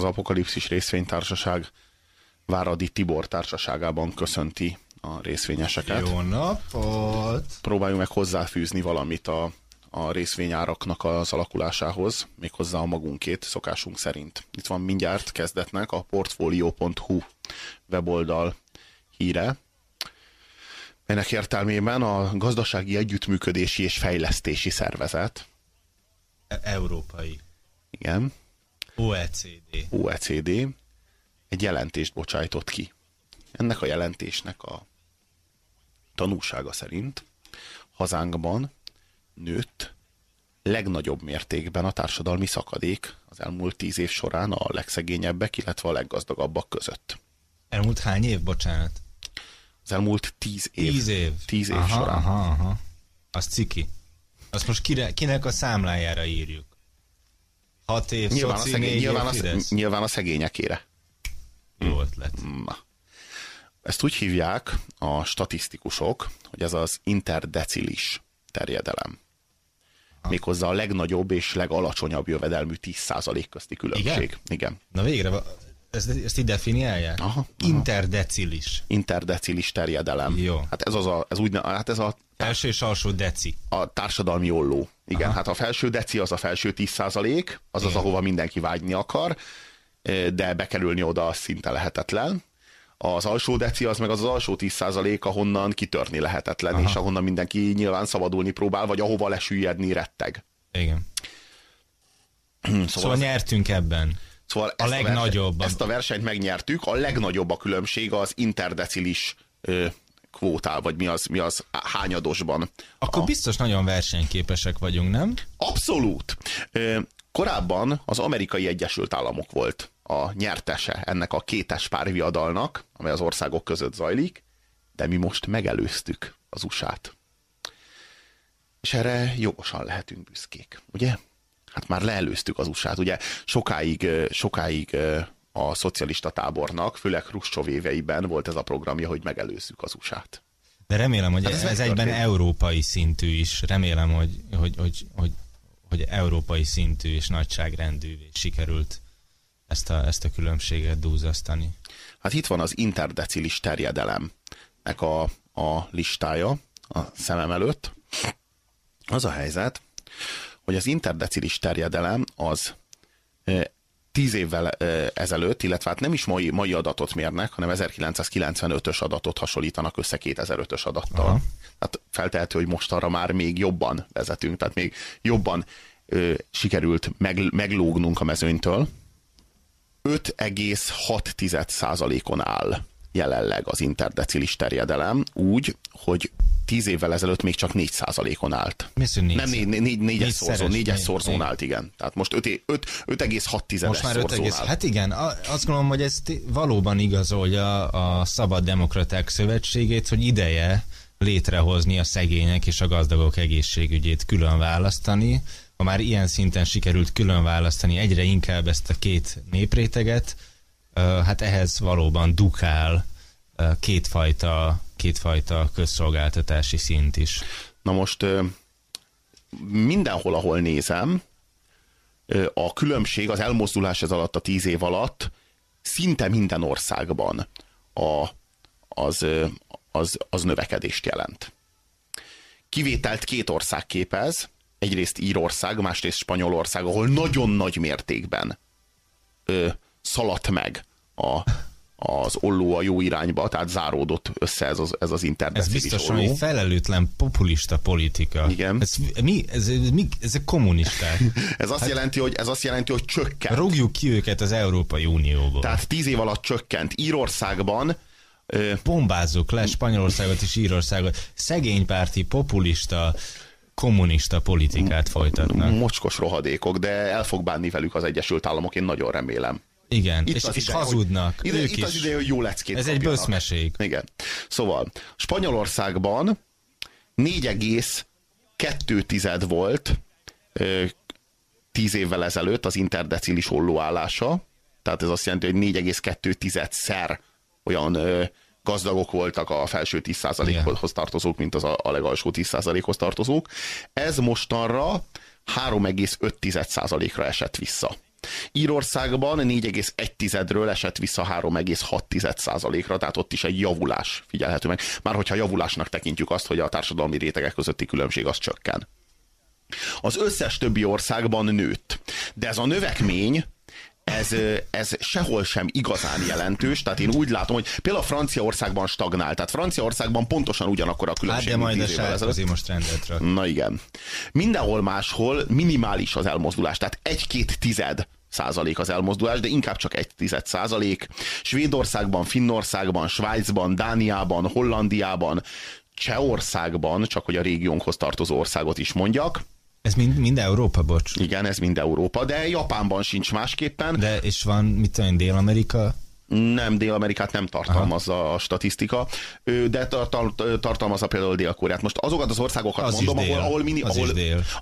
Az Apokalipszis részvénytársaság Váradi Tibor társaságában köszönti a részvényeseket. Jó napot! Próbáljunk meg hozzáfűzni valamit a, a részvényáraknak az alakulásához, méghozzá a magunkét, szokásunk szerint. Itt van mindjárt kezdetnek a portfolio.hu weboldal híre, ennek értelmében a Gazdasági Együttműködési és Fejlesztési Szervezet. E- Európai. Igen. OECD. OECD egy jelentést bocsájtott ki. Ennek a jelentésnek a tanúsága szerint hazánkban nőtt legnagyobb mértékben a társadalmi szakadék az elmúlt tíz év során a legszegényebbek, illetve a leggazdagabbak között. Elmúlt hány év, bocsánat? Az elmúlt tíz év. Tíz év. Tíz év aha, során. Aha, aha. Az ciki. Azt most kire, kinek a számlájára írjuk? Hat év, Nyilván a, szegény, nyilván, a, Fidesz? nyilván a szegényekére. Jó ötlet. Na. Ezt úgy hívják a statisztikusok, hogy ez az interdecilis terjedelem. Méghozzá a legnagyobb és legalacsonyabb jövedelmű 10% közti különbség. Igen? Igen. Na végre, ezt, ezt így definiálják? Aha, aha. Interdecilis. Interdecilis terjedelem. Jó. Hát ez az a, ez úgy, hát ez a, Első és alsó deci. a társadalmi olló. Igen, Aha. hát a felső deci az a felső 10%, az az, ahova mindenki vágyni akar, de bekerülni oda az szinte lehetetlen. Az alsó deci az meg az az alsó 10% ahonnan kitörni lehetetlen, Aha. és ahonnan mindenki nyilván szabadulni próbál, vagy ahova lesüllyedni retteg. Igen. Szóval, Szóval az- nyertünk ebben. Szóval A ezt legnagyobb. versenyt, ezt a versenyt megnyertük, a legnagyobb a különbség az interdecilis ö, kvótál, vagy mi az, mi az hányadosban. Akkor A- biztos nagyon versenyképesek vagyunk, nem? Abszolút. Ö, Korábban az amerikai Egyesült Államok volt a nyertese ennek a kétes párviadalnak, amely az országok között zajlik, de mi most megelőztük az USA-t. És erre jogosan lehetünk büszkék, ugye? Hát már leelőztük az USA-t, ugye sokáig, sokáig a szocialista tábornak, főleg Khrushchev éveiben volt ez a programja, hogy megelőzzük az USA-t. De remélem, hogy Hát ez ez, egyben európai szintű is. Remélem, hogy, hogy, hogy, hogy, hogy európai szintű és nagyságrendű sikerült ezt a, ezt a különbséget dúzasztani. Hát itt van az interdecilis terjedelemnek a, a listája a szemem előtt. Az a helyzet, hogy az interdecilis terjedelem az tíz évvel ezelőtt, illetve hát nem is mai, mai adatot mérnek, hanem 1995-ös adatot hasonlítanak össze 2005-ös adattal. Aha. Hát feltehető, hogy most arra már még jobban vezetünk, tehát még jobban ö, sikerült meg, meglógnunk a mezőnytől. 5,6%-on áll jelenleg az interdecilis terjedelem, úgy, hogy 10 évvel ezelőtt még csak 4%-on állt. Mi az, hogy négy- Nem, négy, négy, négy, négyes szorzón, négyes négy- szorzón állt, igen. Tehát most 5 5 5,6 Most már 5 szorzón egész. áll. Hát igen, azt gondolom, hogy ez valóban igazolja a Szabad Demokraták Szövetségét, hogy ideje létrehozni a szegények és a gazdagok egészségügyét külön választani. Ha már ilyen szinten sikerült külön választani egyre inkább ezt a két népréteget, hát ehhez valóban dukál kétfajta, kétfajta közszolgáltatási szint is. Na most mindenhol, ahol nézem, a különbség, az elmozdulás ez alatt a tíz év alatt szinte minden országban a, az, az, az növekedést jelent. Kivételt két ország képez, egyrészt Írország, másrészt Spanyolország, ahol nagyon nagy mértékben ö, szaladt meg a, az olló a jó irányba, tehát záródott össze ez az, ez az Ez interdecilis biztos olló. valami felelőtlen populista politika. Igen. Ez, mi, ez, ez, mi, ezek kommunisták. Ez azt, jelenti, hogy, ez azt jelenti, hogy csökkent. Rúgjuk ki őket az Európai Unióból. Tehát Tehát tíz év alatt csökkent. Írországban ö, bombázzuk le Spanyolországot és Írországot. Szegénypárti, populista, kommunista politikát folytatnak. mocskos rohadékok, de el fog bánni velük az Egyesült Államok, én nagyon remélem. Igen, itt és, és ideje, hazudnak. Hogy, ide, itt is. az ideje, hogy jó leckét Ez kapjanak. egy böszmeség. Igen. Szóval, Spanyolországban 4,2 volt 10 évvel ezelőtt az interdecilis hollóállása, tehát ez azt jelenti, hogy 4,2-szer olyan ö, gazdagok voltak a felső 10%-hoz tartozók, mint az a, a legalsó 10%-hoz tartozók. Ez mostanra 3,5%-ra esett vissza. Írországban 4,1-ről esett vissza 3,6%-ra, tehát ott is egy javulás figyelhető meg. Már hogyha javulásnak tekintjük azt, hogy a társadalmi rétegek közötti különbség az csökken. Az összes többi országban nőtt. De ez a növekmény ez, ez sehol sem igazán jelentős, tehát én úgy látom, hogy például Franciaországban stagnál, tehát Franciaországban pontosan ugyanakkor a különbség. Hát de majd a most rendetre. Na igen. Mindenhol máshol minimális az elmozdulás, tehát egy-két tized százalék az elmozdulás, de inkább csak egy tized százalék. Svédországban, Finnországban, Svájcban, Dániában, Hollandiában, Csehországban, csak hogy a régiónkhoz tartozó országot is mondjak, ez mind, mind Európa, bocs? Igen, ez mind Európa, de Japánban sincs másképpen. De és van, mit tudom, Dél-Amerika? Nem, Dél-Amerikát nem tartalmazza Aha. a statisztika, de tartalmazza például Dél-Koreát. Most azokat az országokat az mondom, ahol, ahol, mini, ahol,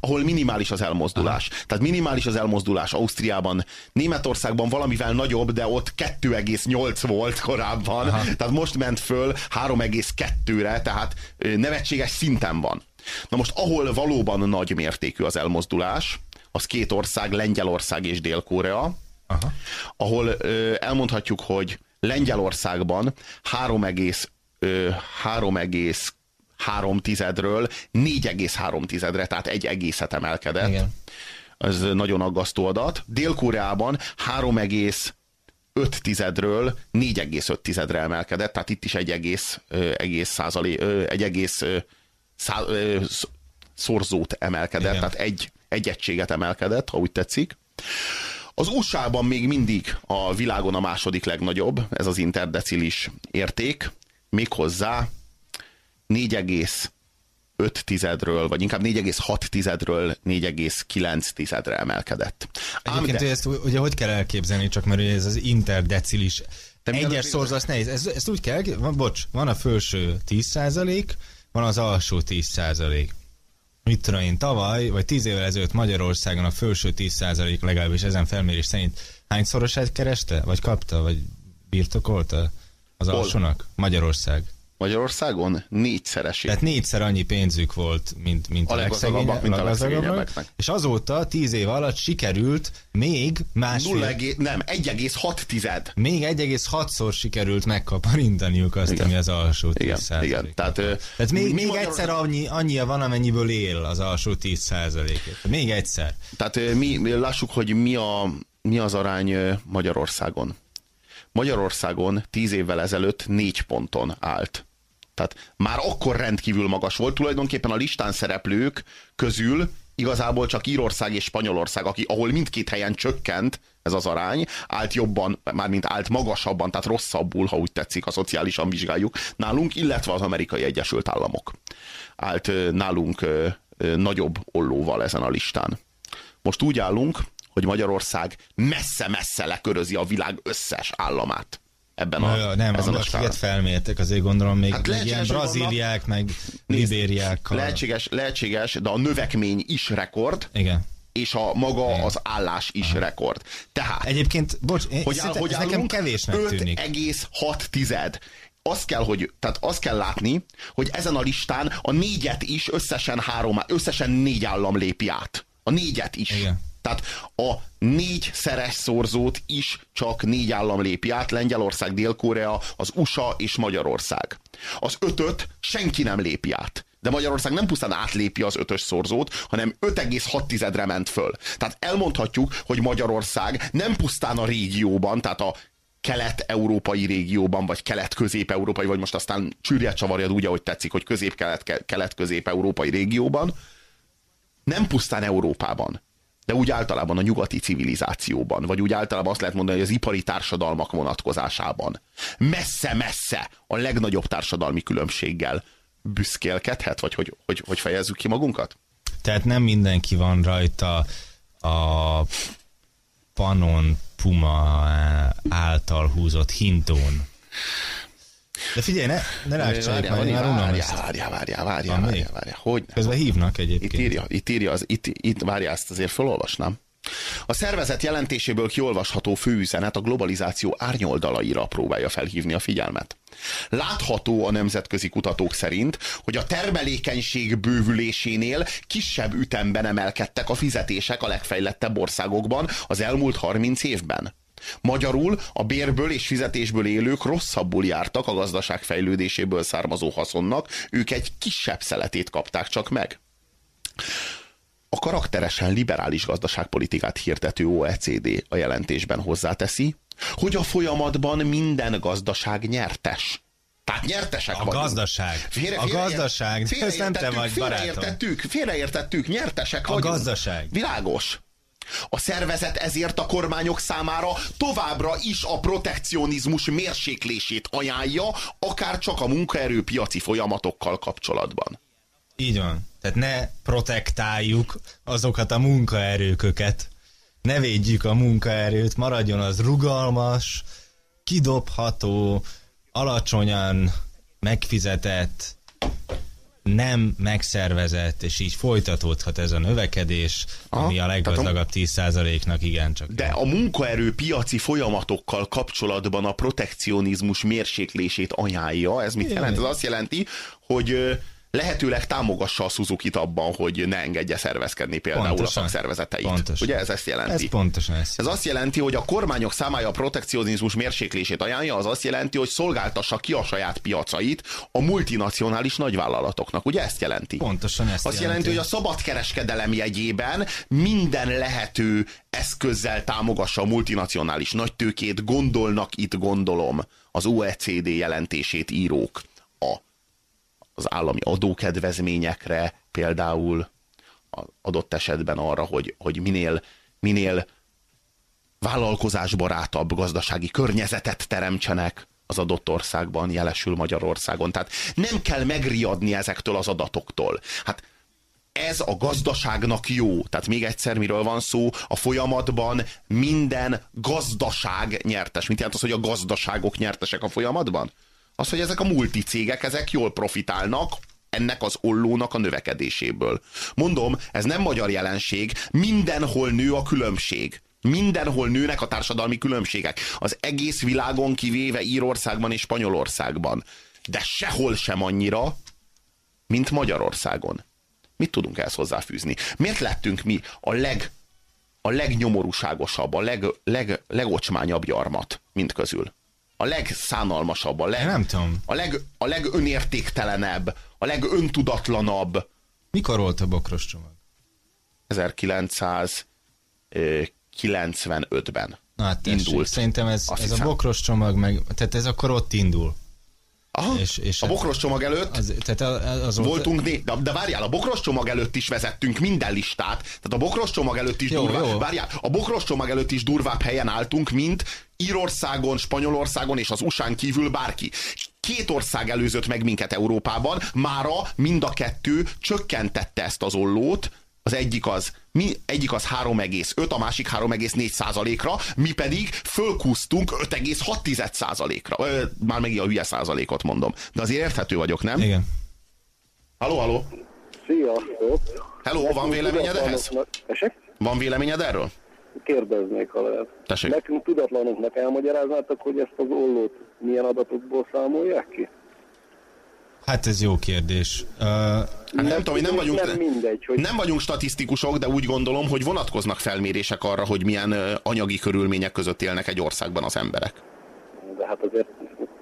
ahol minimális az elmozdulás. Aha. Tehát minimális az elmozdulás Ausztriában, Németországban valamivel nagyobb, de ott 2,8 volt korábban, Aha. tehát most ment föl 3,2-re, tehát nevetséges szinten van. Na most, ahol valóban nagy mértékű az elmozdulás, az két ország, Lengyelország és Dél-Korea, Aha. ahol ö, elmondhatjuk, hogy Lengyelországban 3,3 tizedről 4,3 tizedre, tehát egy egészet emelkedett. Igen. Ez nagyon aggasztó adat. Dél-Koreában 3,5 tizedről 4,5 tizedre emelkedett, tehát itt is egy egész, egész százalék, egy egész szá, szorzót emelkedett, Igen. tehát egy, egy egységet emelkedett, ha úgy tetszik. Az USA-ban még mindig a világon a második legnagyobb, ez az interdecilis érték, méghozzá 4,5 tizedről, vagy inkább 4,6 tizedről 4,9 tizedre emelkedett. Egyébként de... ezt ugye hogy kell elképzelni, csak mert ez az interdecilis egyes szorzó, az nehéz. Ez, ezt úgy kell, van, bocs, van a felső 10 százalék, van az alsó 10 százalék. Mit tudom én, tavaly, vagy 10 évvel ezelőtt Magyarországon a felső 10 százalék legalábbis ezen felmérés szerint hányszorosát kereste, vagy kapta, vagy birtokolta az alsónak? Magyarország. Magyarországon négyszeresé. Tehát négyszer annyi pénzük volt, mint, mint a, a legszegényebbek, mint a legszegényebbeknek. És azóta, tíz év alatt sikerült még másfél... 0, nem, 1,6 tized. Még 1,6-szor sikerült megkaparintaniuk azt, igen. ami az alsó 10 igen, igen. Tehát, Tehát még, még Magyar... egyszer annyi, annyia van, amennyiből él az alsó 10 százalékét. Még egyszer. Tehát mi lássuk, hogy mi, a, mi az arány Magyarországon. Magyarországon 10 évvel ezelőtt 4 ponton állt tehát már akkor rendkívül magas volt. Tulajdonképpen a listán szereplők közül igazából csak Írország és Spanyolország, aki, ahol mindkét helyen csökkent ez az arány, állt jobban, mármint állt magasabban, tehát rosszabbul, ha úgy tetszik, ha szociálisan vizsgáljuk nálunk, illetve az amerikai Egyesült Államok állt nálunk nagyobb ollóval ezen a listán. Most úgy állunk, hogy Magyarország messze-messze lekörözi a világ összes államát ebben a, ja, Nem, ezen a skálán. felmértek, azért gondolom még, hát még ilyen brazíliák, meg libériák. Lehetséges, lehetséges, de a növekmény is rekord. Igen és a maga Igen. az állás is Aha. rekord. Tehát, Egyébként, bocs, én, hogy, áll, hogy nekem kevésnek tűnik. 5,6 tized. Azt kell, hogy, tehát azt kell látni, hogy ezen a listán a négyet is összesen három, összesen négy állam lépi át. A négyet is. Igen. Tehát a négy szeres szorzót is csak négy állam lépi át, Lengyelország, Dél-Korea, az USA és Magyarország. Az ötöt senki nem lépi át. De Magyarország nem pusztán átlépi az ötös szorzót, hanem 5,6-re ment föl. Tehát elmondhatjuk, hogy Magyarország nem pusztán a régióban, tehát a kelet-európai régióban, vagy kelet-közép-európai, vagy most aztán csűrjet csavarjad úgy, ahogy tetszik, hogy közép-kelet-közép-európai régióban, nem pusztán Európában, de úgy általában a nyugati civilizációban, vagy úgy általában azt lehet mondani, hogy az ipari társadalmak vonatkozásában messze-messze a legnagyobb társadalmi különbséggel büszkélkedhet, vagy hogy, hogy, hogy fejezzük ki magunkat? Tehát nem mindenki van rajta a Panon Puma által húzott hintón. De figyelj, ne, ne rákcsoljuk, már, már ezt. Várjál, várjál, várjál, várjál, várjál, hogy Közben hívnak egyébként. Itt írja, itt írja, az, itt, itt várjál, ezt azért felolvasnám. A szervezet jelentéséből kiolvasható főüzenet a globalizáció árnyoldalaira próbálja felhívni a figyelmet. Látható a nemzetközi kutatók szerint, hogy a termelékenység bővülésénél kisebb ütemben emelkedtek a fizetések a legfejlettebb országokban az elmúlt 30 évben. Magyarul a bérből és fizetésből élők rosszabbul jártak a gazdaság fejlődéséből származó haszonnak, ők egy kisebb szeletét kapták csak meg. A karakteresen liberális gazdaságpolitikát hirdető OECD a jelentésben hozzáteszi, hogy a folyamatban minden gazdaság nyertes. Tehát nyertesek a vagyunk. Gazdaság. Félre, a gazdaság. Ez nem te vagy, Félreértettük, félreértettük, nyertesek a vagyunk. A gazdaság. Világos. A szervezet ezért a kormányok számára továbbra is a protekcionizmus mérséklését ajánlja, akár csak a munkaerőpiaci folyamatokkal kapcsolatban. Így van. Tehát ne protektáljuk azokat a munkaerőköket. Ne védjük a munkaerőt, maradjon az rugalmas, kidobható, alacsonyan megfizetett, nem megszervezett, és így folytatódhat ez a növekedés, Aha, ami a leggazdagabb 10%-nak igencsak. De a munkaerő piaci folyamatokkal kapcsolatban a protekcionizmus mérséklését ajánlja. Ez mit jelent? Ez azt jelenti, hogy lehetőleg támogassa a suzuki abban, hogy ne engedje szervezkedni például pontosan, a szakszervezeteit. Pontosan. Ugye ez ezt jelenti? Ez pontosan ez. Ez azt jelenti, hogy a kormányok számája a protekcionizmus mérséklését ajánlja, az azt jelenti, hogy szolgáltassa ki a saját piacait a multinacionális nagyvállalatoknak. Ugye ezt jelenti? Pontosan ezt Azt jelenti, jelenti hogy a szabadkereskedelem jegyében minden lehető eszközzel támogassa a multinacionális nagytőkét, gondolnak itt gondolom az OECD jelentését írók az állami adókedvezményekre, például adott esetben arra, hogy, hogy minél, minél vállalkozásbarátabb gazdasági környezetet teremtsenek az adott országban, jelesül Magyarországon. Tehát nem kell megriadni ezektől az adatoktól. Hát ez a gazdaságnak jó. Tehát még egyszer miről van szó, a folyamatban minden gazdaság nyertes. Mit jelent az, hogy a gazdaságok nyertesek a folyamatban? Az, hogy ezek a multicégek, ezek jól profitálnak, ennek az ollónak a növekedéséből. Mondom, ez nem magyar jelenség, mindenhol nő a különbség. Mindenhol nőnek a társadalmi különbségek. Az egész világon kivéve Írországban és Spanyolországban. De sehol sem annyira, mint Magyarországon. Mit tudunk ehhez hozzáfűzni? Miért lettünk mi a leg a legnyomorúságosabb, a leg, leg, legocsmányabb gyarmat, mint közül? A legszánalmasabb, a, leg, nem tudom. a, leg, a legönértéktelenebb, a legöntudatlanabb. Mikor volt a bokros csomag? 1995-ben Na, hát indult. Szerintem ez, ez a bokros csomag, meg, tehát ez akkor ott indul. Aha, és, és a bokros csomag előtt az, tehát az voltunk, né, de, de várjál, a bokros csomag előtt is vezettünk minden listát, tehát a bokros csomag előtt is jó, durvább, jó. várjál, a bokros csomag előtt is durvább helyen álltunk, mint Írországon, Spanyolországon és az USA-n kívül bárki. Két ország előzött meg minket Európában, mára mind a kettő csökkentette ezt az ollót, az egyik az, mi, egyik az 3,5, a másik 3,4 százalékra, mi pedig fölkúztunk 5,6 százalékra. Már megint a hülye százalékot mondom. De azért érthető vagyok, nem? Igen. Halló, halló. Sziasztok. Hello, van véleményed ehhez? Van véleményed erről? Kérdeznék, ha lehet. Tessék. Nekünk tudatlanoknak elmagyaráznátok, hogy ezt az ollót milyen adatokból számolják ki? Hát ez jó kérdés. Uh, hát nem, nem tudom, nem vagyunk, nem, mindegy, hogy... nem vagyunk statisztikusok, de úgy gondolom, hogy vonatkoznak felmérések arra, hogy milyen anyagi körülmények között élnek egy országban az emberek. De hát azért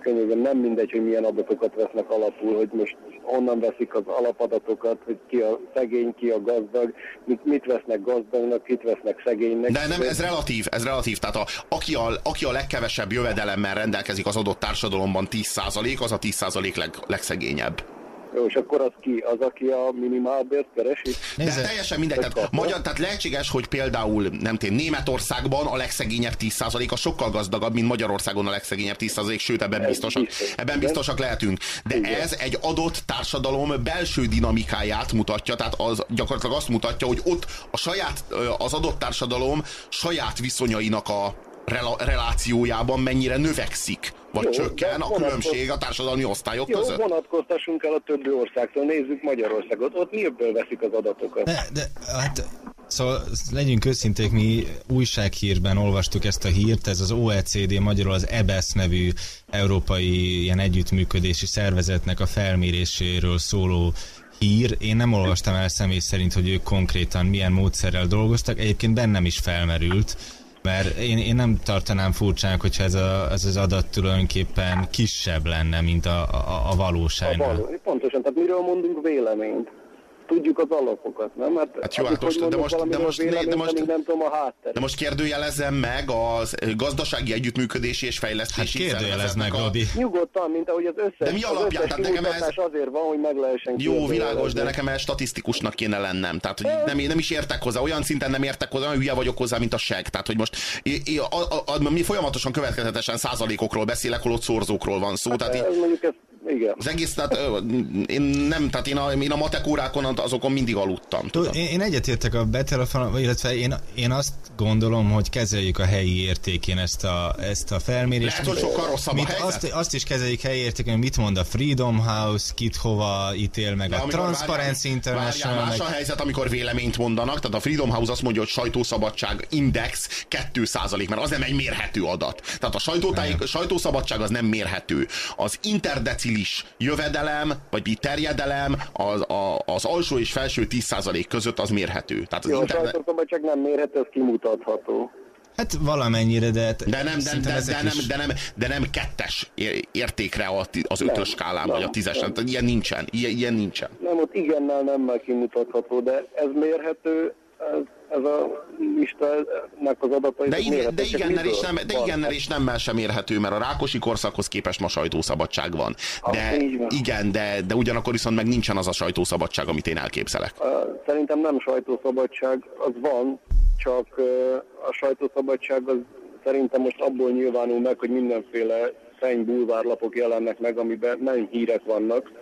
könyvben nem mindegy, hogy milyen adatokat vesznek alapul, hogy most honnan veszik az alapadatokat, hogy ki a szegény, ki a gazdag, mit, mit vesznek gazdagnak, kit vesznek szegénynek. De nem, ez relatív, ez relatív. Tehát a, aki, a, aki a legkevesebb jövedelemmel rendelkezik az adott társadalomban 10%, az a 10% leg, legszegényebb. Jó, és akkor az ki? Az, aki a minimálbért keresi? De Nézze, teljesen mindegy. Tehát, magyar, tehát lehetséges, hogy például nem tudom, Németországban a legszegényebb 10% a sokkal gazdagabb, mint Magyarországon a legszegényebb 10%, sőt ebben Ez biztosak, biztos. ebben biztosak lehetünk. De Igen. ez egy adott társadalom belső dinamikáját mutatja, tehát az gyakorlatilag azt mutatja, hogy ott a saját, az adott társadalom saját viszonyainak a rela- relációjában mennyire növekszik, vagy Jó, csökken a különbség a társadalmi osztályok Jó, között. vonatkoztassunk el a többi országtól, nézzük Magyarországot. Ott miért veszik az adatokat? De, de hát, szóval legyünk őszinték, mi újsághírben olvastuk ezt a hírt, ez az OECD, magyarul az EBS nevű európai ilyen együttműködési szervezetnek a felméréséről szóló hír. Én nem olvastam el személy szerint, hogy ők konkrétan milyen módszerrel dolgoztak. Egyébként bennem is felmerült, mert én, én nem tartanám furcsának, hogyha ez, a, ez az adat tulajdonképpen kisebb lenne, mint a, a, a A valóságnál. való, pontosan, tehát miről mondunk véleményt? Tudjuk az alapokat, nem? Hát, Hát jó, hát most- hogy de most- de most- de véleményt, most- nem tudom a hátterét. De most kérdőjelezzem meg az gazdasági együttműködési és Hát fejlesztési kérdőjelez meg, a- Robi. Nyugodtan, mint ahogy az összes, De mi az alapján? összes Tehát nekem ez- azért van, hogy meg lehessen Jó, világos, de nekem ez statisztikusnak kéne lennem. Tehát, hogy nem, nem is értek hozzá, olyan szinten nem értek hozzá, olyan hülye vagyok hozzá, mint a seg. Tehát, hogy most a, a, a, mi folyamatosan következetesen százalékokról beszélek, holott szorzókról van szó. Tehát, Ez így, mondjuk ez, igen. az egész, tehát én nem, tehát én a, én a matek órákon azokon mindig aludtam. Tudod, én, én egyetértek a betelefonon, illetve én, én azt gondolom, hogy kezeljük a helyi értékén ezt a, ezt a felmérést. Lehet, hogy sokkal rosszabb a Mit, helyzet. azt, azt is kezeljük helyi értékén, hogy mit mond a Freedom House, kit hova ítél meg De a Transparency várjál, International, várjál, meg... más a helyzet, amikor véleményt mondanak, tehát a Freedom House azt mondja, hogy sajtószabadság index 2% mert az nem egy mérhető adat. Tehát a sajtótájék, sajtószabadság az nem mérhető. Az interdecilis jövedelem, vagy terjedelem az, a, az alsó és felső 10% között az mérhető. Tehát az Jó, a internet... sajtószabadság nem mérhető, ez kimutatható. Hát valamennyire, de, hát De nem, de, de, de, nem, is- de, nem, de nem kettes ér- értékre a az ötös skálán, vagy a nem, tízes. nem. Ilyen nincsen. Ilyen, ilyen nincsen. Nem, ott igennel nemmel kimutatható, de ez mérhető, ez, ez a listának az adatai. De, igen, de, igennel és nem, de igennel és nemmel sem érhető, mert a Rákosi korszakhoz képest ma sajtószabadság van. De Az így van. igen, de, de ugyanakkor viszont meg nincsen az a sajtószabadság, amit én elképzelek. Szerintem nem sajtószabadság, az van, csak a sajtószabadság az szerintem most abból nyilvánul meg, hogy mindenféle szenny bulvárlapok jelennek meg, amiben nem hírek vannak,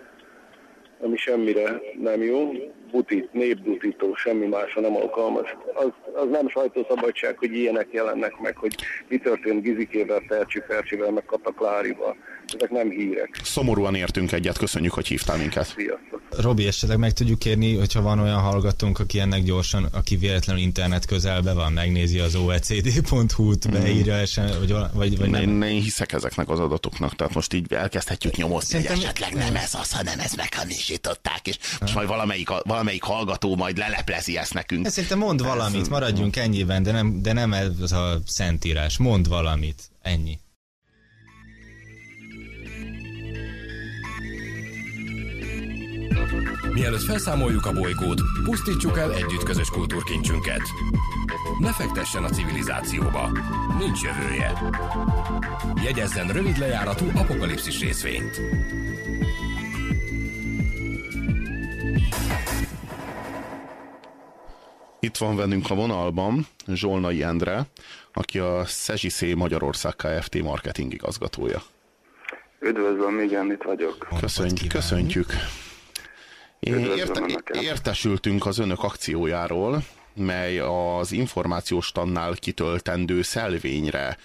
ami semmire nem jó. Butit, népbutító, semmi másra nem alkalmas. Az, az nem sajtószabadság, hogy ilyenek jelennek meg, hogy mi történt Gizikével, Tercsi Fercsivel, meg Kataklárival. Ezek nem hírek. Szomorúan értünk egyet, köszönjük, hogy hívtál minket. Sziasztok! Robi, esetleg meg tudjuk kérni, hogyha van olyan hallgatónk, aki ennek gyorsan, aki véletlenül internet közelbe van, megnézi az oecd.hu-t, beírja esen, vagy, vagy, vagy nem. Én, én hiszek ezeknek az adatoknak, tehát most így elkezdhetjük nyomozni, Szerintem- hogy esetleg nem ez az, hanem ezt meghamisították, és most majd valamelyik, valamelyik hallgató majd leleplezi ezt nekünk. Ez szerintem mond valamit, maradjunk ennyiben, de nem, de nem ez a szentírás. Mond valamit. Ennyi. Mielőtt felszámoljuk a bolygót, pusztítsuk el együtt közös kultúrkincsünket. Ne fektessen a civilizációba. Nincs jövője. Jegyezzen rövid lejáratú apokalipszis részvényt. Itt van velünk a vonalban Zsolnai Endre, aki a Szezsiszé Magyarország Kft. marketing igazgatója. Üdvözlöm, igen, itt vagyok. Köszönj, köszöntjük. Érte, értesültünk az önök akciójáról, mely az információs tannál kitöltendő szelvényre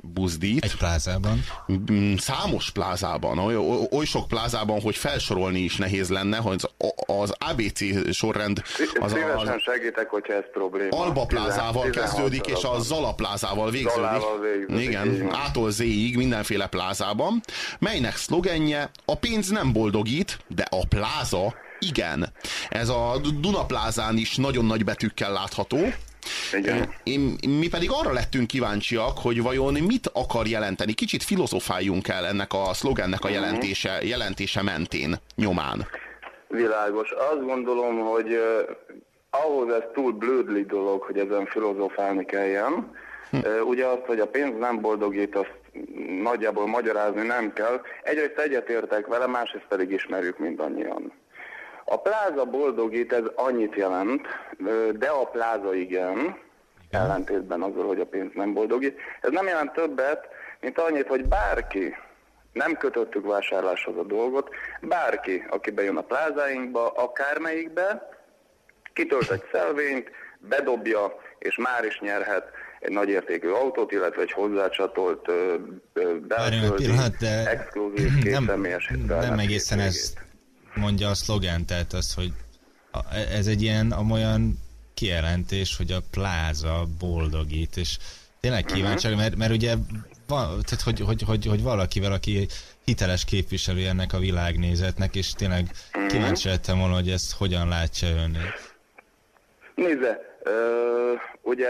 buzdít. Egy plázában. Mm, Számos plázában, oly, oly- sok plázában, hogy felsorolni is nehéz lenne, hogy az, az ABC sorrend az Szívesen a segítek, hogyha ez probléma. Alba plázával 16 kezdődik, és a. Zala plázával végződik. Zalával végződik, Igen, ától Z-ig mindenféle plázában, melynek szlogenje a pénz nem boldogít, de a pláza igen. Ez a Duna plázán is nagyon nagy betűkkel látható. Igen. Én, mi pedig arra lettünk kíváncsiak, hogy vajon mit akar jelenteni. Kicsit filozofáljunk el ennek a szlogennek a jelentése, jelentése mentén, nyomán. Világos. Azt gondolom, hogy uh, ahhoz ez túl blödli dolog, hogy ezen filozofálni kelljen. Uh, ugye azt, hogy a pénz nem boldogít, azt nagyjából magyarázni nem kell. Egyrészt egyetértek vele, másrészt pedig ismerjük mindannyian. A pláza boldogít, ez annyit jelent, de a pláza igen, ellentétben azzal, hogy a pénz nem boldogít. Ez nem jelent többet, mint annyit, hogy bárki, nem kötöttük vásárláshoz a dolgot, bárki, aki bejön a plázáinkba, akármelyikbe, kitölt egy szelvényt, bedobja, és már is nyerhet egy nagyértékű autót, illetve egy hozzácsatolt belföldi, exkluzív kétszemélyes Nem egészen ez mondja a szlogán, tehát az, hogy ez egy ilyen olyan kijelentés, hogy a pláza boldogít, és tényleg mhm. kíváncsi, uh-huh. mert, mert ugye van, tehát hogy, hogy, hogy, hogy valakivel, aki hiteles képviselő ennek a világnézetnek, és tényleg uh-huh. kíváncsi lettem volna, hogy ezt hogyan látja ön. Nézze, ö, ugye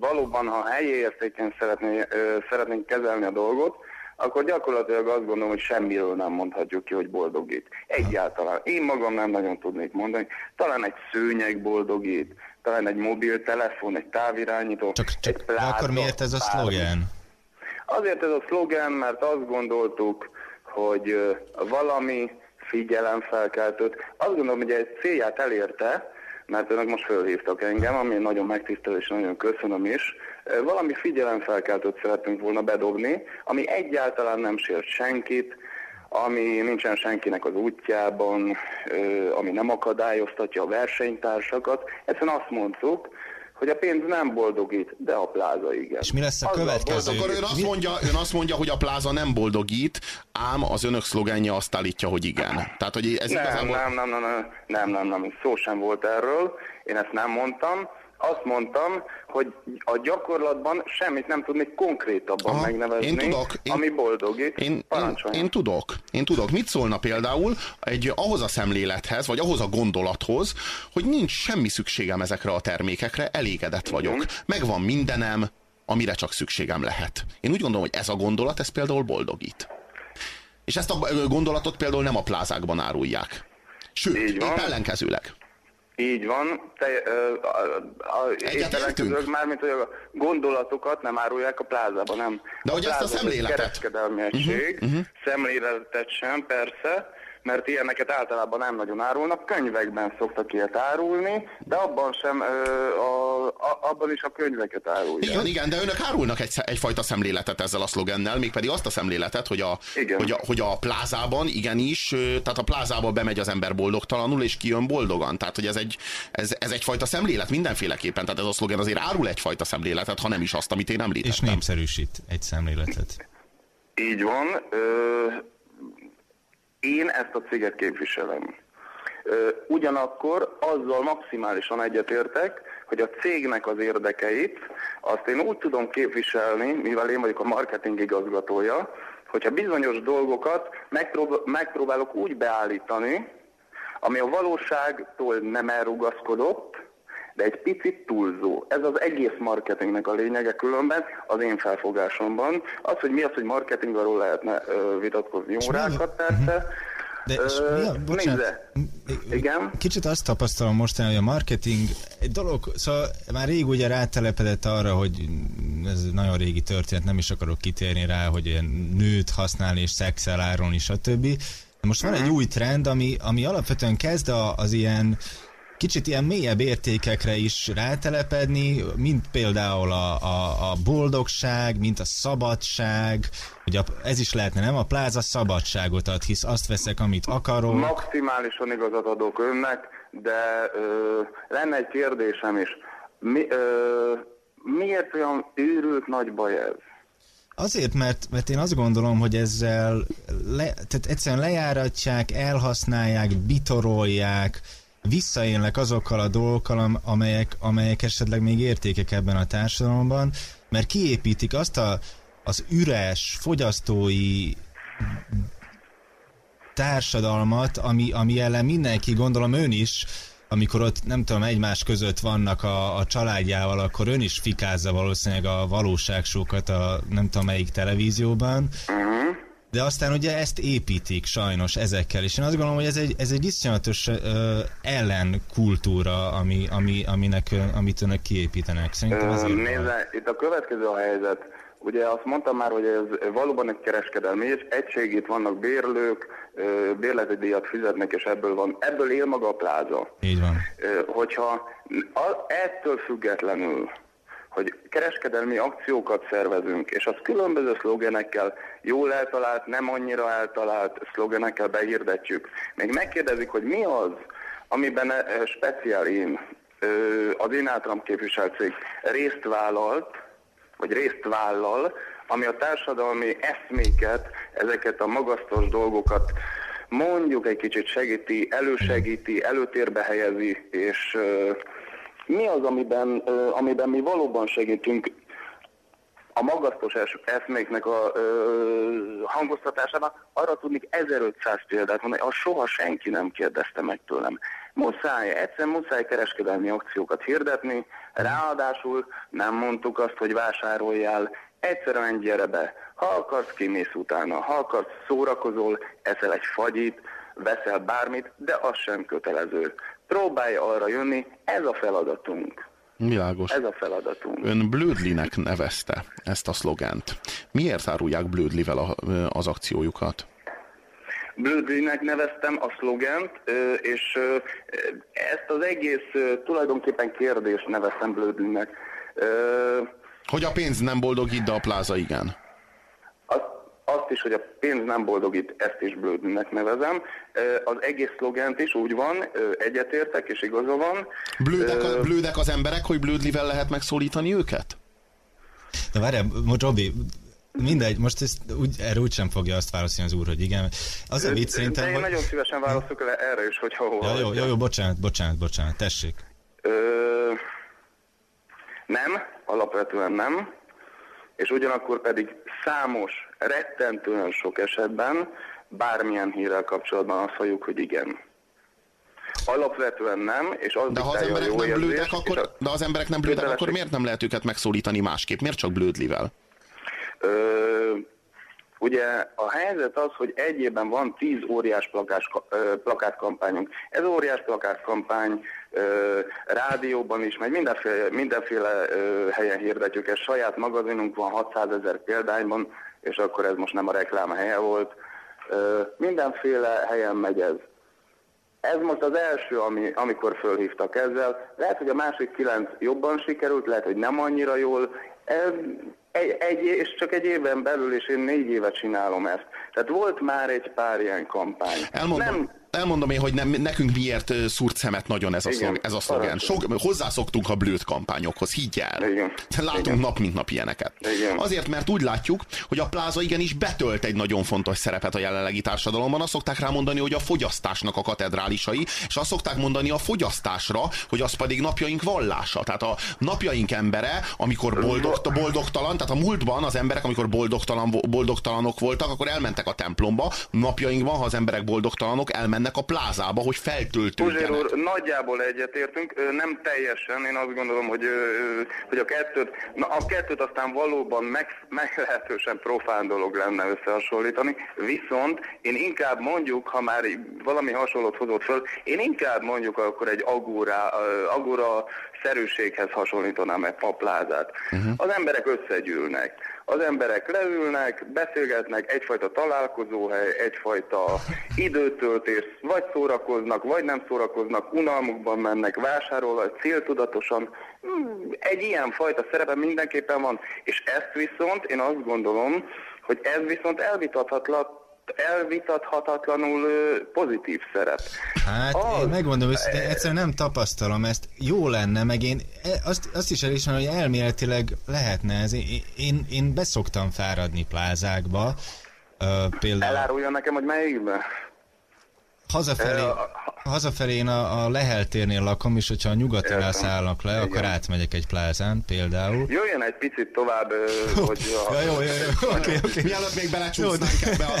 valóban, ha helyi értéken szeretné, ö, szeretnénk kezelni a dolgot, akkor gyakorlatilag azt gondolom, hogy semmiről nem mondhatjuk ki, hogy boldogít. Egyáltalán. Én magam nem nagyon tudnék mondani. Talán egy szőnyeg boldogít, talán egy mobiltelefon, egy távirányító, csak, csak egy pláza, akkor miért ez a szlogen? Azért ez a szlogen, mert azt gondoltuk, hogy valami figyelemfelkeltőt. Azt gondolom, hogy egy célját elérte, mert önök most fölhívtak engem, ami nagyon megtisztelő és nagyon köszönöm is. Valami figyelemfelkeltőt szeretünk volna bedobni, ami egyáltalán nem sért senkit, ami nincsen senkinek az útjában, ami nem akadályoztatja a versenytársakat. Egyszerűen azt mondtuk, hogy a pénz nem boldogít, de a pláza igen. És mi lesz a következő? Akkor ön azt, mondja, ön azt mondja, hogy a pláza nem boldogít, ám az önök szlogenje azt állítja, hogy igen. Tehát, hogy ez nem, igazából... nem, nem, nem, nem, nem, nem, nem, szó sem volt erről. Én ezt nem mondtam azt mondtam, hogy a gyakorlatban semmit nem tudnék konkrétabban Aha, megnevezni, én tudok, én, ami boldogít. Én, én, én tudok, én tudok. Mit szólna például egy ahhoz a szemlélethez, vagy ahhoz a gondolathoz, hogy nincs semmi szükségem ezekre a termékekre, elégedett vagyok. Uh-huh. Megvan mindenem, amire csak szükségem lehet. Én úgy gondolom, hogy ez a gondolat, ez például boldogít. És ezt a gondolatot például nem a plázákban árulják. Sőt, épp ellenkezőleg. Így van. Te, ö, a, a, észrevehetők már, mint hogy a gondolatokat nem árulják a plázában, nem. De a hogy ezt a szemléletet? kereskedelmi egység, uh-huh, uh-huh. szemléletet sem, persze, mert ilyeneket általában nem nagyon árulnak, könyvekben szoktak ilyet árulni, de abban sem, a, a, abban is a könyveket árulják. Igen, igen, de önök árulnak egy, egyfajta szemléletet ezzel a szlogennel, mégpedig azt a szemléletet, hogy a, hogy a, hogy a plázában igenis, tehát a plázába bemegy az ember boldogtalanul, és kijön boldogan. Tehát, hogy ez, egy, ez, ez egyfajta szemlélet mindenféleképpen. Tehát ez a szlogen azért árul egyfajta szemléletet, ha nem is azt, amit én említettem. És népszerűsít egy szemléletet. Így van. Ö- én ezt a céget képviselem. Ugyanakkor azzal maximálisan egyetértek, hogy a cégnek az érdekeit, azt én úgy tudom képviselni, mivel én vagyok a marketing igazgatója, hogyha bizonyos dolgokat megprób- megpróbálok úgy beállítani, ami a valóságtól nem elrugaszkodott, de egy picit túlzó. Ez az egész marketingnek a lényege különben az én felfogásomban. Az, hogy mi az, hogy marketing, arról lehetne ö, vitatkozni órákat persze. De és mi a, bocsánat, Igen? Kicsit azt tapasztalom mostanában, hogy a marketing egy dolog, szóval már rég ugye rátelepedett arra, hogy ez nagyon régi történet, nem is akarok kitérni rá, hogy ilyen nőt használni és szexel árulni, stb. De most van egy mhm. új trend, ami, ami alapvetően kezd az ilyen kicsit ilyen mélyebb értékekre is rátelepedni, mint például a, a, a boldogság, mint a szabadság, a, ez is lehetne, nem? A pláza szabadságot ad, hisz azt veszek, amit akarok. Maximálisan igazat adok önnek, de ö, lenne egy kérdésem is. Mi, ö, miért olyan őrült nagy baj ez? Azért, mert, mert én azt gondolom, hogy ezzel le, tehát egyszerűen lejáratják, elhasználják, bitorolják, visszaélnek azokkal a dolgokkal, amelyek, amelyek esetleg még értékek ebben a társadalomban, mert kiépítik azt a, az üres, fogyasztói társadalmat, ami, ami ellen mindenki, gondolom ön is, amikor ott nem tudom, egymás között vannak a, a családjával, akkor ön is fikázza valószínűleg a valóságsókat a nem tudom melyik televízióban. Uh-huh. De aztán ugye ezt építik sajnos ezekkel, és én azt gondolom, hogy ez egy, ez egy iszonyatos ellenkultúra, ami, ami, aminek, amit önök kiépítenek. Szerintem azért Nézze, itt a következő a helyzet. Ugye azt mondtam már, hogy ez valóban egy kereskedelmi és egység, itt vannak bérlők, bérleti díjat fizetnek, és ebből van, ebből él maga a pláza. Így van. Hogyha ettől függetlenül, hogy kereskedelmi akciókat szervezünk, és az különböző szlogenekkel, jól eltalált, nem annyira eltalált szlogenekkel behirdetjük. Még megkérdezik, hogy mi az, amiben ö, speciál én, az én általam képviselt cég részt vállalt, vagy részt vállal, ami a társadalmi eszméket, ezeket a magasztos dolgokat mondjuk egy kicsit segíti, elősegíti, előtérbe helyezi, és mi az, amiben, amiben mi valóban segítünk a magasztos es- eszméknek a ö, hangoztatásában, arra tudnék 1500 példát mondani, azt soha senki nem kérdezte meg tőlem. Muszáj, egyszerűen muszáj kereskedelmi akciókat hirdetni, ráadásul nem mondtuk azt, hogy vásároljál, egyszerűen gyere be. Ha akarsz, kimész utána. Ha akarsz, szórakozol, eszel egy fagyit, veszel bármit, de az sem kötelező. Próbálj arra jönni, ez a feladatunk. Világos. Ez a feladatunk. Ön Blödlinek nevezte ezt a szlogent. Miért árulják Blödlivel a, az akciójukat? Blödlinek neveztem a szlogent, és ezt az egész tulajdonképpen kérdést neveztem Blödlinek. Hogy a pénz nem boldogít, de a pláza igen. Azt, is, hogy a pénz nem boldogít, ezt is Blödlinek nevezem. Az egész szlogent is úgy van, egyetértek, és igaza van. Blődek, a, blődek az emberek, hogy Blödlivel lehet megszólítani őket? De várjál, most Robi, mindegy, most ezt úgy, erre úgy sem fogja azt válaszolni az úr, hogy igen. Az a vicc De szerintem, én hogy... nagyon szívesen válaszolok le erre is, hogyha hova. Ja, jó, jó, jó, bocsánat, bocsánat, bocsánat, tessék. Ö, nem, alapvetően nem, és ugyanakkor pedig számos, rettentően sok esetben bármilyen hírrel kapcsolatban azt halljuk, hogy igen. Alapvetően nem, és az De ha az emberek nem érzést, blődek, akkor, a- de az emberek nem blődek, akkor miért nem lehet őket megszólítani másképp? Miért csak Blödlivel? Ö, ugye a helyzet az, hogy egy évben van 10 óriás plakás, plakátkampányunk. Ez óriás plakátkampány ö, rádióban is, meg mindenféle, mindenféle ö, helyen hirdetjük. Ez saját magazinunk van 600 ezer példányban, és akkor ez most nem a reklám helye volt. Mindenféle helyen megy ez. Ez most az első, ami, amikor fölhívtak ezzel. Lehet, hogy a másik kilenc jobban sikerült, lehet, hogy nem annyira jól. Ez egy, egy, és csak egy éven belül, és én négy éve csinálom ezt. Tehát volt már egy pár ilyen kampány. Elmondom, Nem, elmondom én, hogy nem, nekünk miért szúrt szemet nagyon ez a, Igen, szlog, ez a parancsolj. Sok, hozzászoktunk a blőd kampányokhoz, higgy el. Igen. Látunk Igen. nap mint nap ilyeneket. Igen. Azért, mert úgy látjuk, hogy a pláza igenis betölt egy nagyon fontos szerepet a jelenlegi társadalomban. Azt szokták rá mondani, hogy a fogyasztásnak a katedrálisai, és azt szokták mondani a fogyasztásra, hogy az pedig napjaink vallása. Tehát a napjaink embere, amikor boldog, boldogtalan, tehát a múltban az emberek, amikor boldogtalan, boldogtalanok voltak, akkor elmentek a templomba, napjainkban, ha az emberek boldogtalanok, elmennek a plázába, hogy Puzsér feltöltődjenek. úr, nagyjából egyetértünk, nem teljesen, én azt gondolom, hogy, hogy a kettőt, na a kettőt aztán valóban meg, meglehetősen profán dolog lenne összehasonlítani, viszont én inkább mondjuk, ha már valami hasonlót hozott föl, én inkább mondjuk akkor egy agóra, agóra szerűséghez hasonlítanám egy paplázát. Uh-huh. Az emberek összegyűlnek. Az emberek leülnek, beszélgetnek, egyfajta találkozóhely, egyfajta időtöltés, vagy szórakoznak, vagy nem szórakoznak, unalmukban mennek, vásárolnak, céltudatosan. Hmm, Egy ilyen fajta szerepe mindenképpen van, és ezt viszont én azt gondolom, hogy ez viszont elvitathatlan, elvitathatatlanul pozitív szerep. Hát Az- én megmondom őszintén, egyszerűen nem tapasztalom ezt. Jó lenne, meg én e- azt, azt is elismerem, hogy elméletileg lehetne ez. Én, én, én beszoktam fáradni plázákba, uh, például Elárulja nekem, hogy melyikben? Hazafelé, hazafelé én a, a Lehel térnél lakom, és hogyha a nyugatira Értem. szállnak le, akkor Igen. átmegyek egy plázán például. Jöjjön egy picit tovább, hogy... a- Ja, jó, jó, jó, oké, oké. Mielőtt még belecsúsznánk ebbe a,